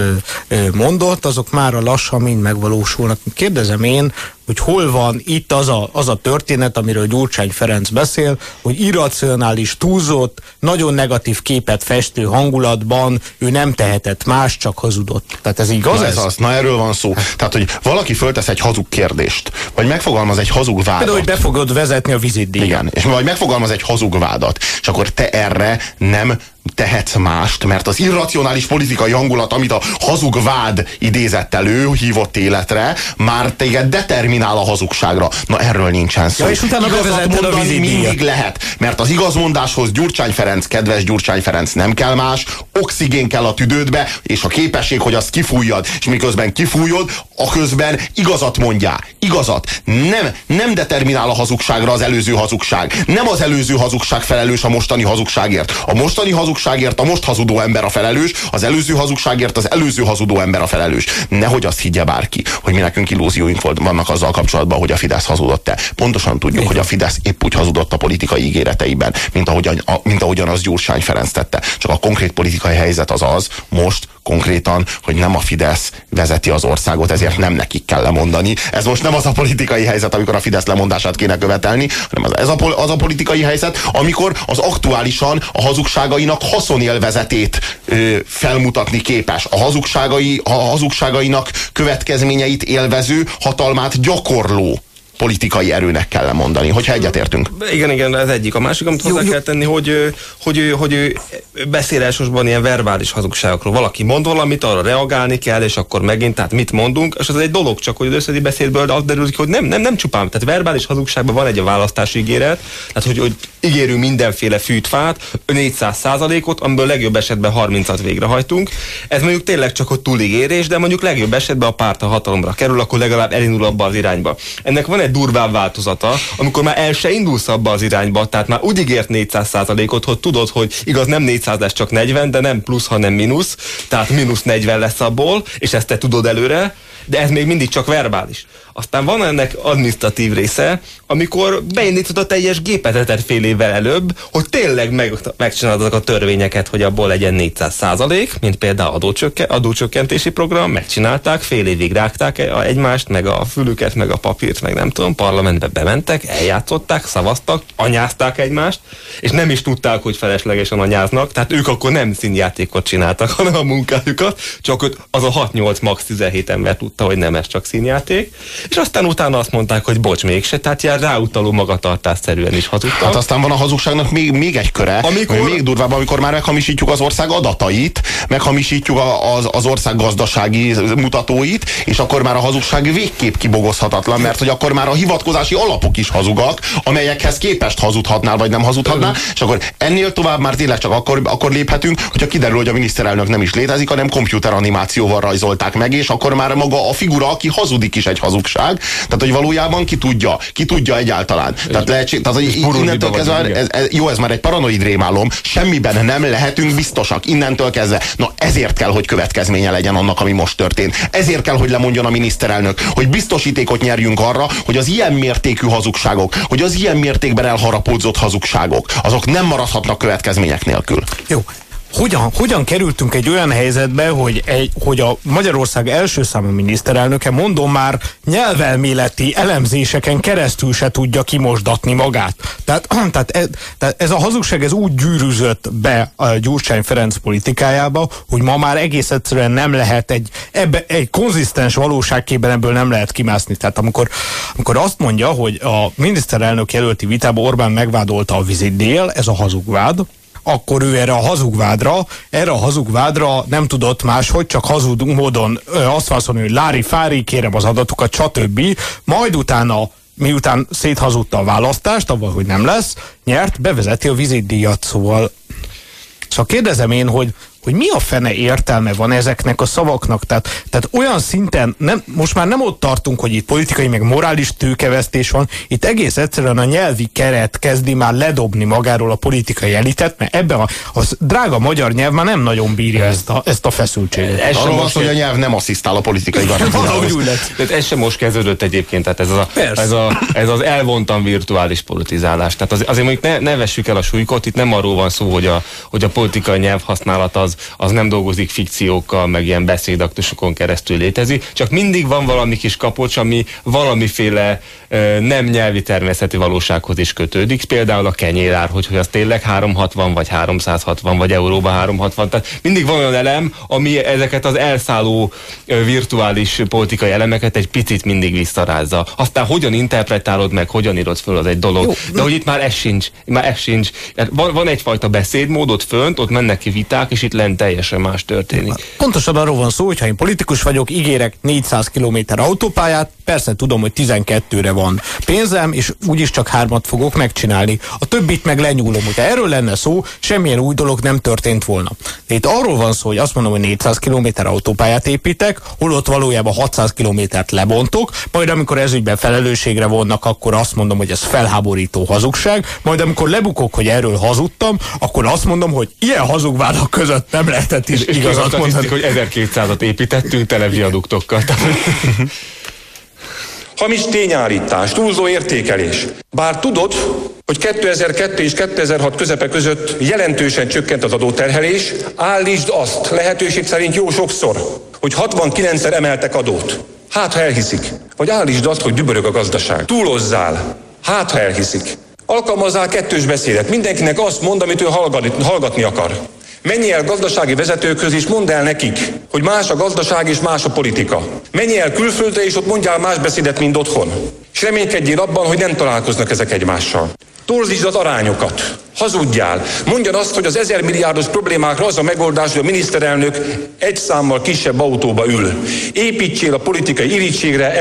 mondott, azok már a lassan mind megvalósulnak. Kérdezem én, hogy hol van itt az a, az a történet, amiről Gyurcsány Ferenc beszél, hogy irracionális, túlzott, nagyon negatív képet festő hangulatban ő nem tehetett más, csak hazudott. Tehát ez igaz? Na ez, ez az, na erről van szó. Tehát, hogy valaki föltesz egy hazug kérdést, vagy megfogalmaz egy hazug vádat. Például, hogy be fogod vezetni a vizitdíjat. Igen, és vagy megfogalmaz egy hazug vádat, és akkor te erre nem tehetsz mást, mert az irracionális politikai hangulat, amit a hazug vád idézett elő, hívott életre, már téged determinál a hazugságra. Na erről nincsen szó. Ja, és utána Igazat mondani a mindig lehet, mert az igazmondáshoz Gyurcsány Ferenc, kedves Gyurcsány Ferenc nem kell más, oxigén kell a tüdődbe, és a képesség, hogy azt kifújjad, és miközben kifújod, a közben igazat mondjál. Igazat. Nem, nem determinál a hazugságra az előző hazugság. Nem az előző hazugság felelős a mostani hazugságért. A mostani hazugságért a most hazudó ember a felelős, az előző hazugságért az előző hazudó ember a felelős. Nehogy azt higgye bárki, hogy mi nekünk illúzióink volt, vannak azzal kapcsolatban, hogy a Fidesz hazudott-e. Pontosan tudjuk, Igen. hogy a Fidesz épp úgy hazudott a politikai ígéreteiben, mint ahogyan, a, mint ahogyan az Gyurcsány Ferenc tette. Csak a konkrét politikai helyzet az az, most konkrétan, hogy nem a Fidesz vezeti az országot, ezért nem nekik kell lemondani. Ez most nem az a politikai helyzet, amikor a Fidesz lemondását kéne követelni, hanem ez a, az a politikai helyzet, amikor az aktuálisan a hazugságainak haszonélvezetét ö, felmutatni képes. A, hazugságai, a hazugságainak következményeit élvező, hatalmát gyakorló politikai erőnek kell mondani, hogyha egyetértünk. Igen, igen, ez egyik. A másik, amit hozzá jó, kell tenni, hogy, hogy, hogy, hogy beszél elsősorban ilyen verbális hazugságokról. Valaki mond valamit, arra reagálni kell, és akkor megint, tehát mit mondunk, és az egy dolog, csak hogy az összedi beszédből az derül ki, hogy nem, nem, nem csupán, tehát verbális hazugságban van egy a választási ígéret, tehát hogy, hogy ígérünk mindenféle fűtfát, 400 százalékot, amiből legjobb esetben 30-at végrehajtunk. Ez mondjuk tényleg csak a túligérés, de mondjuk legjobb esetben a párt a hatalomra kerül, akkor legalább elindul abba az irányba. Ennek van egy durvább változata, amikor már el se indulsz abba az irányba, tehát már úgy ígért 400%-ot, hogy tudod, hogy igaz nem 400 lesz, csak 40, de nem plusz, hanem mínusz, tehát mínusz 40 lesz abból, és ezt te tudod előre, de ez még mindig csak verbális. Aztán van ennek administratív része, amikor beindítod a teljes gépetetet fél évvel előbb, hogy tényleg meg, megcsinálod azok a törvényeket, hogy abból legyen 400 százalék, mint például adócsökke, adócsökkentési program, megcsinálták, fél évig rágták egymást, meg a fülüket, meg a papírt, meg nem tudom, parlamentbe bementek, eljátszották, szavaztak, anyázták egymást, és nem is tudták, hogy feleslegesen anyáznak, tehát ők akkor nem színjátékot csináltak, hanem a munkájukat, csak az a 6-8 max 17 ember tudta, hogy nem ez csak színjáték, és aztán utána azt mondták, hogy bocs, mégse, tehát ilyen ráutaló magatartásszerűen is hazudtak. Hát aztán van a hazugságnak még, még egy köre, amikor... még durvább, amikor már meghamisítjuk az ország adatait, meghamisítjuk az, az ország gazdasági mutatóit, és akkor már a hazugság végképp kibogozhatatlan, mert hogy akkor már a hivatkozási alapok is hazugak, amelyekhez képest hazudhatnál, vagy nem hazudhatnál, és akkor ennél tovább már tényleg csak akkor, akkor léphetünk, hogyha kiderül, hogy a miniszterelnök nem is létezik, hanem animációval rajzolták meg, és akkor már maga a figura, aki hazudik is egy hazugság igazság. Tehát, hogy valójában ki tudja, ki tudja egyáltalán. Tehát, lehetség, tehát hogy innentől kezdve, ez, ez, jó, ez már egy paranoid rémálom, semmiben nem lehetünk biztosak innentől kezdve. Na ezért kell, hogy következménye legyen annak, ami most történt. Ezért kell, hogy lemondjon a miniszterelnök, hogy biztosítékot nyerjünk arra, hogy az ilyen mértékű hazugságok, hogy az ilyen mértékben elharapódzott hazugságok, azok nem maradhatnak következmények nélkül. Jó, hogyan, hogyan kerültünk egy olyan helyzetbe, hogy, egy, hogy a Magyarország első számú miniszterelnöke, mondom már, nyelvelméleti elemzéseken keresztül se tudja kimosdatni magát. Tehát, tehát, ez, tehát ez a hazugság ez úgy gyűrűzött be a Gyurcsány Ferenc politikájába, hogy ma már egész egyszerűen nem lehet egy, ebbe, egy konzisztens valóságkében ebből nem lehet kimászni. Tehát amikor, amikor azt mondja, hogy a miniszterelnök jelölti vitában Orbán megvádolta a vizitdél, ez a hazugvád, akkor ő erre a hazugvádra, erre a hazugvádra nem tudott máshogy, csak hazudunk módon ö, azt válaszolni, hogy Lári Fári, kérem az adatokat, stb. Majd utána miután széthazudta a választást, avval, hogy nem lesz, nyert, bevezeti a vizitdíjat, szóval Szóval kérdezem én, hogy hogy mi a fene értelme van ezeknek a szavaknak. Tehát, tehát olyan szinten, nem, most már nem ott tartunk, hogy itt politikai, meg morális tőkevesztés van, itt egész egyszerűen a nyelvi keret kezdi már ledobni magáról a politikai elitet, mert ebben a, a drága magyar nyelv már nem nagyon bírja ezt a, ezt a feszültséget. Ez Arról van hogy a nyelv nem asszisztál a politikai garanciához. ez sem most kezdődött egyébként, tehát ez, a, ez, a, ez az elvontan virtuális politizálás. Tehát az, azért mondjuk ne, ne vessük el a súlykot, itt nem arról van szó, hogy a, hogy a politikai nyelvhasználat az, az nem dolgozik fikciókkal, meg ilyen beszédaktusokon keresztül létezik, csak mindig van valami kis kapocs, ami valamiféle nem nyelvi természeti valósághoz is kötődik, például a kenyérár, hogy, hogy az tényleg 360 vagy 360 vagy euróba 360, tehát mindig van olyan elem, ami ezeket az elszálló virtuális politikai elemeket egy picit mindig visszarázza. Aztán hogyan interpretálod meg, hogyan írod föl, az egy dolog. Jó, de hogy itt már ez sincs, már ez sincs. Van, van egyfajta beszédmód ott fönt, ott mennek ki viták, és itt lent teljesen más történik. Pontosan arról van szó, hogy ha én politikus vagyok, ígérek 400 km autópályát, persze tudom, hogy 12-re van pénzem, és úgyis csak hármat fogok megcsinálni. A többit meg lenyúlom. Hogyha erről lenne szó, semmilyen új dolog nem történt volna. De itt arról van szó, hogy azt mondom, hogy 400 km autópályát építek, holott valójában 600 kilométert lebontok, majd amikor ezügyben felelősségre vonnak, akkor azt mondom, hogy ez felháborító hazugság, majd amikor lebukok, hogy erről hazudtam, akkor azt mondom, hogy ilyen hazugvádak között nem lehetett is és igazat mondani. hogy 1200-at építettünk tele viaduktokkal. Hamis tényállítás, túlzó értékelés. Bár tudod, hogy 2002 és 2006 közepe között jelentősen csökkent az adóterhelés, állítsd azt lehetőség szerint jó sokszor, hogy 69-szer emeltek adót. Hát, ha elhiszik. Vagy állítsd azt, hogy dübörög a gazdaság. Túlozzál. Hát, ha elhiszik. Alkalmazzál kettős beszédet. Mindenkinek azt mond, amit ő hallgatni, hallgatni akar. Menj el gazdasági vezetőkhöz, és mondd el nekik, hogy más a gazdaság és más a politika. Menj el külföldre, és ott mondjál más beszédet, mint otthon. És reménykedjél abban, hogy nem találkoznak ezek egymással. Torzítsd az arányokat. Hazudjál. Mondjan azt, hogy az ezer milliárdos problémákra az a megoldás, hogy a miniszterelnök egy számmal kisebb autóba ül. Építsél a politikai irítségre,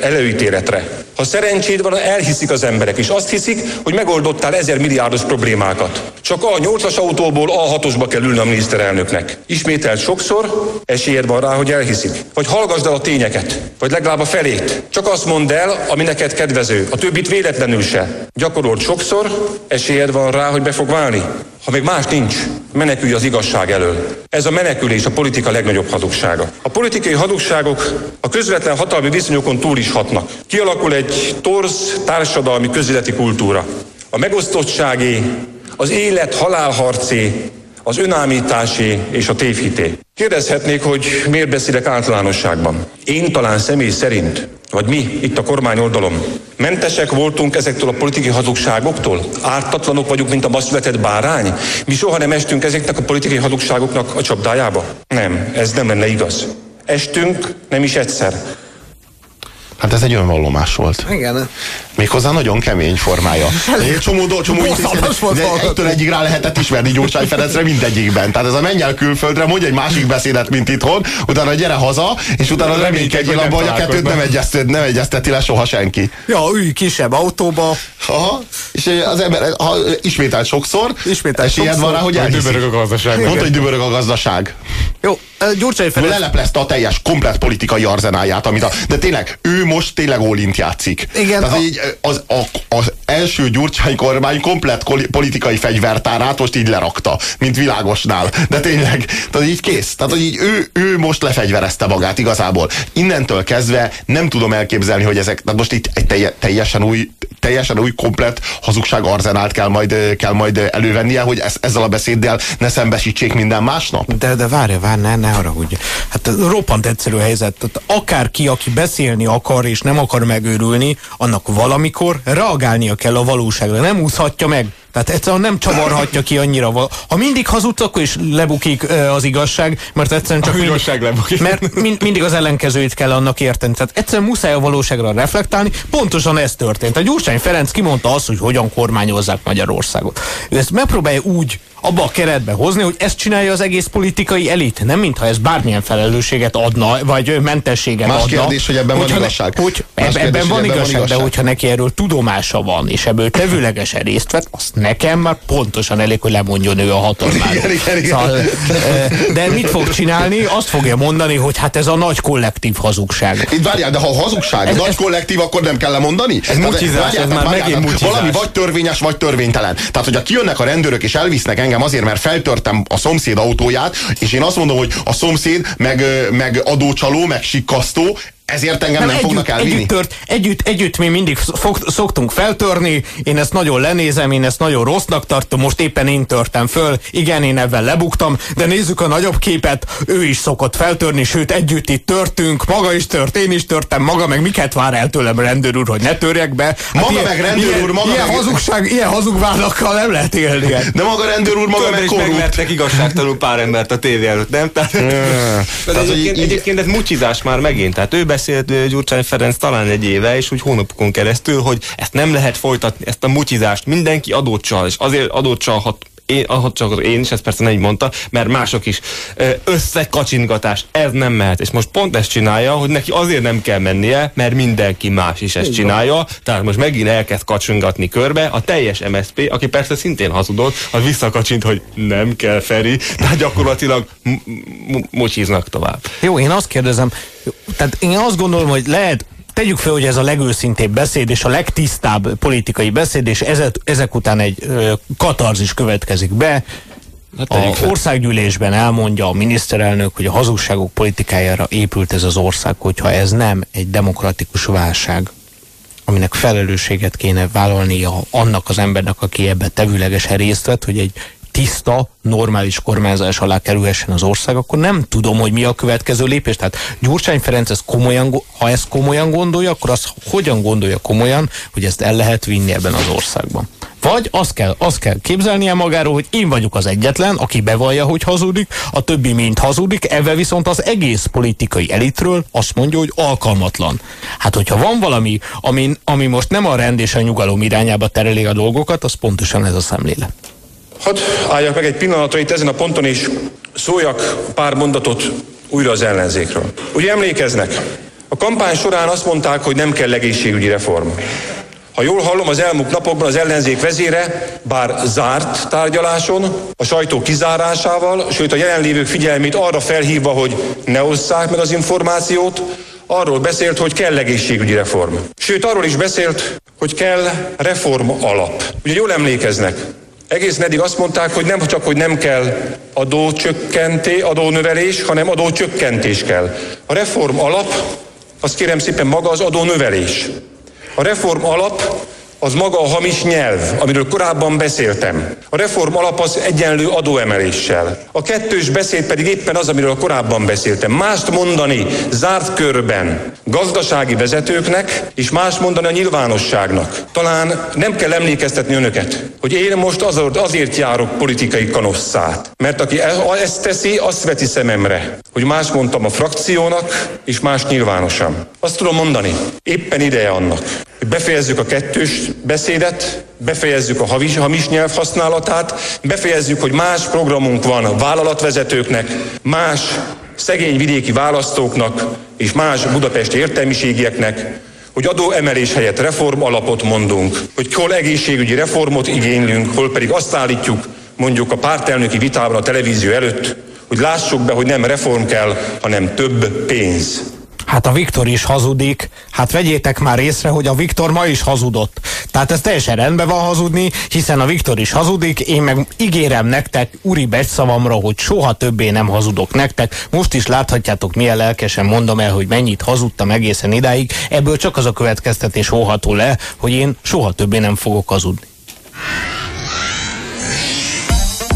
előítéletre. Ha szerencséd van, elhiszik az emberek, és azt hiszik, hogy megoldottál ezer milliárdos problémákat. Csak a nyolcas autóból a hatosba kell ülni a miniszterelnöknek. Ismételt sokszor, esélyed van rá, hogy elhiszik. Vagy hallgassd el a tényeket, vagy legalább a felét. Csak azt mondd el, ami neked kedvező. A többit véletlenül se. Gyakorolt sokszor, esélyed van rá, hogy be fog válni. Ha még más nincs, menekülj az igazság elől. Ez a menekülés a politika legnagyobb hazugsága. A politikai hazugságok a közvetlen hatalmi viszonyokon túl is hatnak. Kialakul egy torz társadalmi közéleti kultúra. A megosztottságé, az élet halálharcé, az önállításé és a tévhité. Kérdezhetnék, hogy miért beszélek általánosságban. Én talán személy szerint, vagy mi itt a kormány oldalon, mentesek voltunk ezektől a politikai hazugságoktól? Ártatlanok vagyunk, mint a ma született bárány? Mi soha nem estünk ezeknek a politikai hazugságoknak a csapdájába? Nem, ez nem lenne igaz. Estünk nem is egyszer. Hát ez egy önvallomás volt. Igen. Méghozzá nagyon kemény formája. Egy csomó, csomó egytől egyig rá lehetett ismerni Gyurcsány Ferencre mindegyikben. Tehát ez a menj el külföldre, mondj egy másik beszédet, mint itthon, utána gyere haza, és utána reménykedjél abban, hogy a kettőt nem, egyeztet, nem egyezteti le soha senki. Ja, ülj kisebb autóba. Aha, és az ember ha ismételt sokszor, ismételt sokszor, van rá, hogy elhiszik. Dübörög a gazdaság. Mondta, hogy dübörög a gazdaság. Jó, Gyurcsány Ferenc... Leleplezte a teljes, komplet politikai arzenáját, amit a, de tényleg, ő most tényleg Olint játszik. Igen. Tehát a... így az, a, az első Gyurcsány kormány komplet politikai fegyvertárát most így lerakta, mint világosnál. De tényleg, tehát így kész. Tehát, hogy így ő, ő most lefegyverezte magát igazából. Innentől kezdve nem tudom elképzelni, hogy ezek, tehát most itt egy teljesen új teljesen új komplet hazugság arzenált kell majd, kell majd elővennie, hogy ez, ezzel a beszéddel ne szembesítsék minden másnap? De, de várja, várj, ne, ne haragudj. Hát roppant egyszerű helyzet. Tehát akárki, aki beszélni akar és nem akar megőrülni, annak valamikor reagálnia kell a valóságra. Nem úszhatja meg. Tehát egyszerűen nem csavarhatja ki annyira. Ha mindig hazudsz, akkor is lebukik az igazság, mert egyszerűen csak... A mindig, lebukik. Mert mind, mindig az ellenkezőit kell annak érteni. Tehát egyszerűen muszáj a valóságra reflektálni. Pontosan ez történt. A Gyurcsány Ferenc kimondta azt, hogy hogyan kormányozzák Magyarországot. Ő ezt megpróbálja úgy abba a keretbe hozni, hogy ezt csinálja az egész politikai elit. Nem mintha ez bármilyen felelősséget adna, vagy mentességet Más adna. kérdés, hogy ebben van igazság. Ne, hogy Más ebben, kérdés, ebben van hogy ebben van igazság, de hogyha neki erről tudomása van, és ebből tevőlegesen részt vett, azt nekem már pontosan elég, hogy lemondjon ő a hatalmáról. Szóval, de mit fog csinálni? Azt fogja mondani, hogy hát ez a nagy kollektív hazugság. Itt várjál, de ha hazugság, Ez- nagy ez- kollektív, akkor nem kell lemondani? Ez mucizás, ez már megint mucizás. Valami vagy törvényes, vagy törvénytelen. Tehát, hogyha kijönnek a rendőrök és elvisznek engem azért, mert feltörtem a szomszéd autóját, és én azt mondom, hogy a szomszéd meg, meg adócsaló, meg sikkasztó, ezért engem nem, nem együtt, fognak elvinni. Együtt, tört, együtt, együtt mi mindig fog, szoktunk feltörni, én ezt nagyon lenézem, én ezt nagyon rossznak tartom, most éppen én törtem föl, igen, én ebben lebuktam, de nézzük a nagyobb képet, ő is szokott feltörni, sőt együtt itt törtünk, maga is tört, én is törtem, maga meg miket vár el tőlem rendőr úr, hogy ne törjek be. Hát Maga meg rendőr ilyen, úr, maga ilyen meg- hazugság, ilyen hazugvádakkal nem lehet élni. De maga rendőr úr maga Többen meg korrupt. megvertek igazságtalanul pár embert a tévé előtt, nem? Tehát, Tehát, Tehát egyébként, így- egyébként ez mucsizás már megint. Tehát ő beszélt Gyurcsány Ferenc talán egy éve, és úgy hónapokon keresztül, hogy ezt nem lehet folytatni, ezt a mucsizást. Mindenki adót és azért adót én, ahhoz csak én is, ezt persze nem így mondta, mert mások is. Ö, Összekacsingatás, ez nem mehet. És most pont ezt csinálja, hogy neki azért nem kell mennie, mert mindenki más is ezt csinálja. Tehát most megint elkezd kacsingatni körbe. A teljes MSP, aki persze szintén hazudott, az visszakacsint, hogy nem kell Feri, tehát gyakorlatilag mucsiznak tovább. Jó, én azt kérdezem, tehát én azt gondolom, hogy lehet, tegyük fel, hogy ez a legőszintébb beszéd, és a legtisztább politikai beszéd, és ezek, ezek után egy katarzis következik be. Hát A országgyűlésben elmondja a miniszterelnök, hogy a hazugságok politikájára épült ez az ország, hogyha ez nem egy demokratikus válság, aminek felelősséget kéne vállalnia annak az embernek, aki ebbe tevőlegesen részt vett, hogy egy tiszta, normális kormányzás alá kerülhessen az ország, akkor nem tudom, hogy mi a következő lépés. Tehát Gyurcsány Ferenc ezt komolyan, ha ezt komolyan gondolja, akkor azt hogyan gondolja komolyan, hogy ezt el lehet vinni ebben az országban. Vagy azt kell, azt kell képzelnie magáról, hogy én vagyok az egyetlen, aki bevallja, hogy hazudik, a többi mind hazudik, ebben viszont az egész politikai elitről azt mondja, hogy alkalmatlan. Hát, hogyha van valami, ami, ami most nem a rend és a nyugalom irányába tereli a dolgokat, az pontosan ez a szemlélet. Hadd álljak meg egy pillanatra itt ezen a ponton, és szóljak pár mondatot újra az ellenzékről. Ugye emlékeznek? A kampány során azt mondták, hogy nem kell egészségügyi reform. Ha jól hallom, az elmúlt napokban az ellenzék vezére, bár zárt tárgyaláson, a sajtó kizárásával, sőt a jelenlévők figyelmét arra felhívva, hogy ne osszák meg az információt, arról beszélt, hogy kell egészségügyi reform. Sőt, arról is beszélt, hogy kell reform alap. Ugye jól emlékeznek, Egészen eddig azt mondták, hogy nem csak, hogy nem kell adócsökkenté, adónövelés, hanem adócsökkentés kell. A reform alap, azt kérem szépen maga az adónövelés. A reform alap az maga a hamis nyelv, amiről korábban beszéltem. A reform alap az egyenlő adóemeléssel. A kettős beszéd pedig éppen az, amiről korábban beszéltem. Mást mondani zárt körben gazdasági vezetőknek, és más mondani a nyilvánosságnak. Talán nem kell emlékeztetni önöket, hogy én most azért, azért járok politikai kanosszát. Mert aki e- ezt teszi, azt veti szememre, hogy más mondtam a frakciónak, és más nyilvánosan. Azt tudom mondani, éppen ideje annak, hogy befejezzük a kettős beszédet, befejezzük a havis, hamis nyelv használatát, befejezzük, hogy más programunk van vállalatvezetőknek, más szegény vidéki választóknak és más budapesti értelmiségieknek, hogy adóemelés helyett reform alapot mondunk, hogy hol egészségügyi reformot igénylünk, hol pedig azt állítjuk, mondjuk a pártelnöki vitában a televízió előtt, hogy lássuk be, hogy nem reform kell, hanem több pénz. Hát a Viktor is hazudik, hát vegyétek már észre, hogy a Viktor ma is hazudott. Tehát ez teljesen rendben van hazudni, hiszen a Viktor is hazudik, én meg ígérem nektek, uri beszavamra, hogy soha többé nem hazudok nektek. Most is láthatjátok, milyen lelkesen mondom el, hogy mennyit hazudtam egészen idáig. Ebből csak az a következtetés hóható le, hogy én soha többé nem fogok hazudni.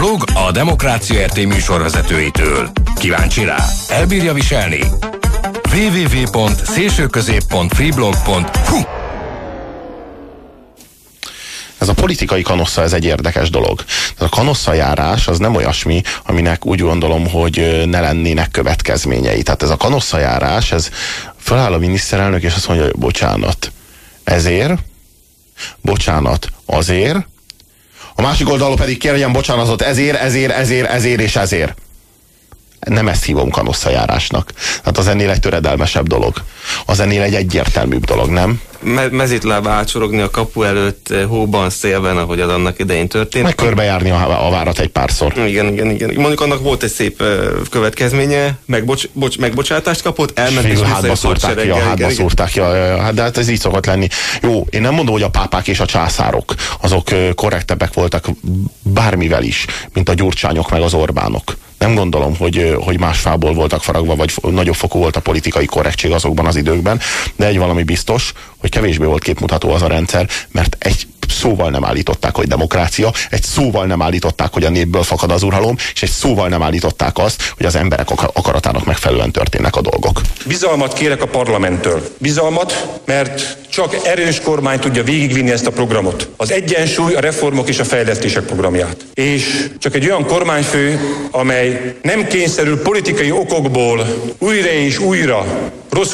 Blog a Demokrácia RT műsorvezetőitől. Kíváncsi rá? Elbírja viselni? www.szélsőközép.freeblog.hu ez a politikai kanossza, ez egy érdekes dolog. A kanossza járás az nem olyasmi, aminek úgy gondolom, hogy ne lennének következményei. Tehát ez a kanossza járás, ez feláll a miniszterelnök, és azt mondja, hogy bocsánat. Ezért, bocsánat azért, a másik oldalon pedig kérjen bocsánatot ezért, ezért, ezért, ezért és ezért nem ezt hívom kanosszajárásnak. Hát az ennél egy töredelmesebb dolog. Az ennél egy egyértelműbb dolog, nem? Me mezitláb átsorogni a kapu előtt eh, hóban, szélben, ahogy az annak idején történt. Meg körbejárni a, a várat egy párszor. Igen, igen, igen. Mondjuk annak volt egy szép uh, következménye, megbocs, bocs, megbocsátást kapott, elment Félő, és hátba szúrták ki, a hátba szúrták ki. Hát, de hát ez így szokott lenni. Jó, én nem mondom, hogy a pápák és a császárok azok korrektebbek voltak bármivel is, mint a gyurcsányok meg az Orbánok nem gondolom, hogy, hogy más fából voltak faragva, vagy nagyobb fokú volt a politikai korrektség azokban az időkben, de egy valami biztos, hogy kevésbé volt képmutató az a rendszer, mert egy szóval nem állították, hogy demokrácia, egy szóval nem állították, hogy a népből fakad az uralom, és egy szóval nem állították azt, hogy az emberek akaratának megfelelően történnek a dolgok. Bizalmat kérek a parlamenttől. Bizalmat, mert csak erős kormány tudja végigvinni ezt a programot. Az egyensúly, a reformok és a fejlesztések programját. És csak egy olyan kormányfő, amely nem kényszerül politikai okokból újra és újra rossz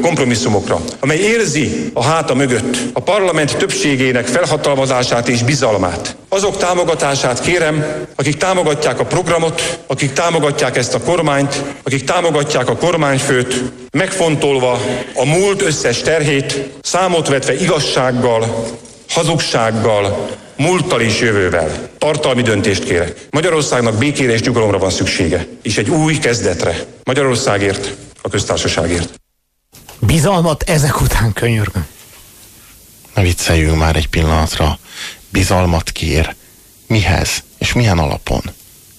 kompromisszumokra, amely érzi a háta mögött a parlament többségének felhatalmazását és bizalmát. Azok támogatását kérem, akik támogatják a programot, akik támogatják ezt a kormányt, akik támogatják a kormányfőt, megfontolva a múlt összes terhét, számot vetve igazsággal, hazugsággal, múlttal és jövővel. Tartalmi döntést kérek. Magyarországnak békére és nyugalomra van szüksége, és egy új kezdetre. Magyarországért, a köztársaságért. Bizalmat ezek után könyörgöm. Ne vicceljünk már egy pillanatra. Bizalmat kér. Mihez? És milyen alapon?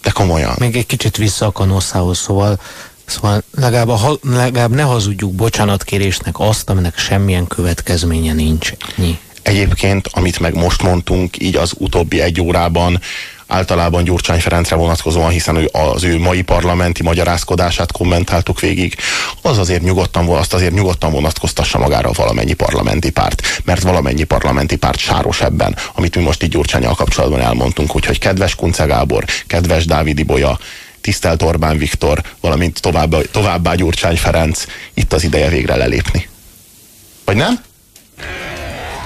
De komolyan. Még egy kicsit vissza a kanosszához, szóval, szóval legalább, a, legalább ne hazudjuk bocsánatkérésnek azt, aminek semmilyen következménye nincs. Nyi. Egyébként, amit meg most mondtunk, így az utóbbi egy órában, általában Gyurcsány Ferencre vonatkozóan, hiszen az ő mai parlamenti magyarázkodását kommentáltuk végig, az azért nyugodtan, azt azért nyugodtan vonatkoztassa magára valamennyi parlamenti párt, mert valamennyi parlamenti párt sáros ebben, amit mi most így Gyurcsányal kapcsolatban elmondtunk, úgyhogy kedves Kunce Gábor, kedves Dávidi Bolya, tisztelt Orbán Viktor, valamint továbbá, továbbá Gyurcsány Ferenc, itt az ideje végre lelépni. Vagy nem?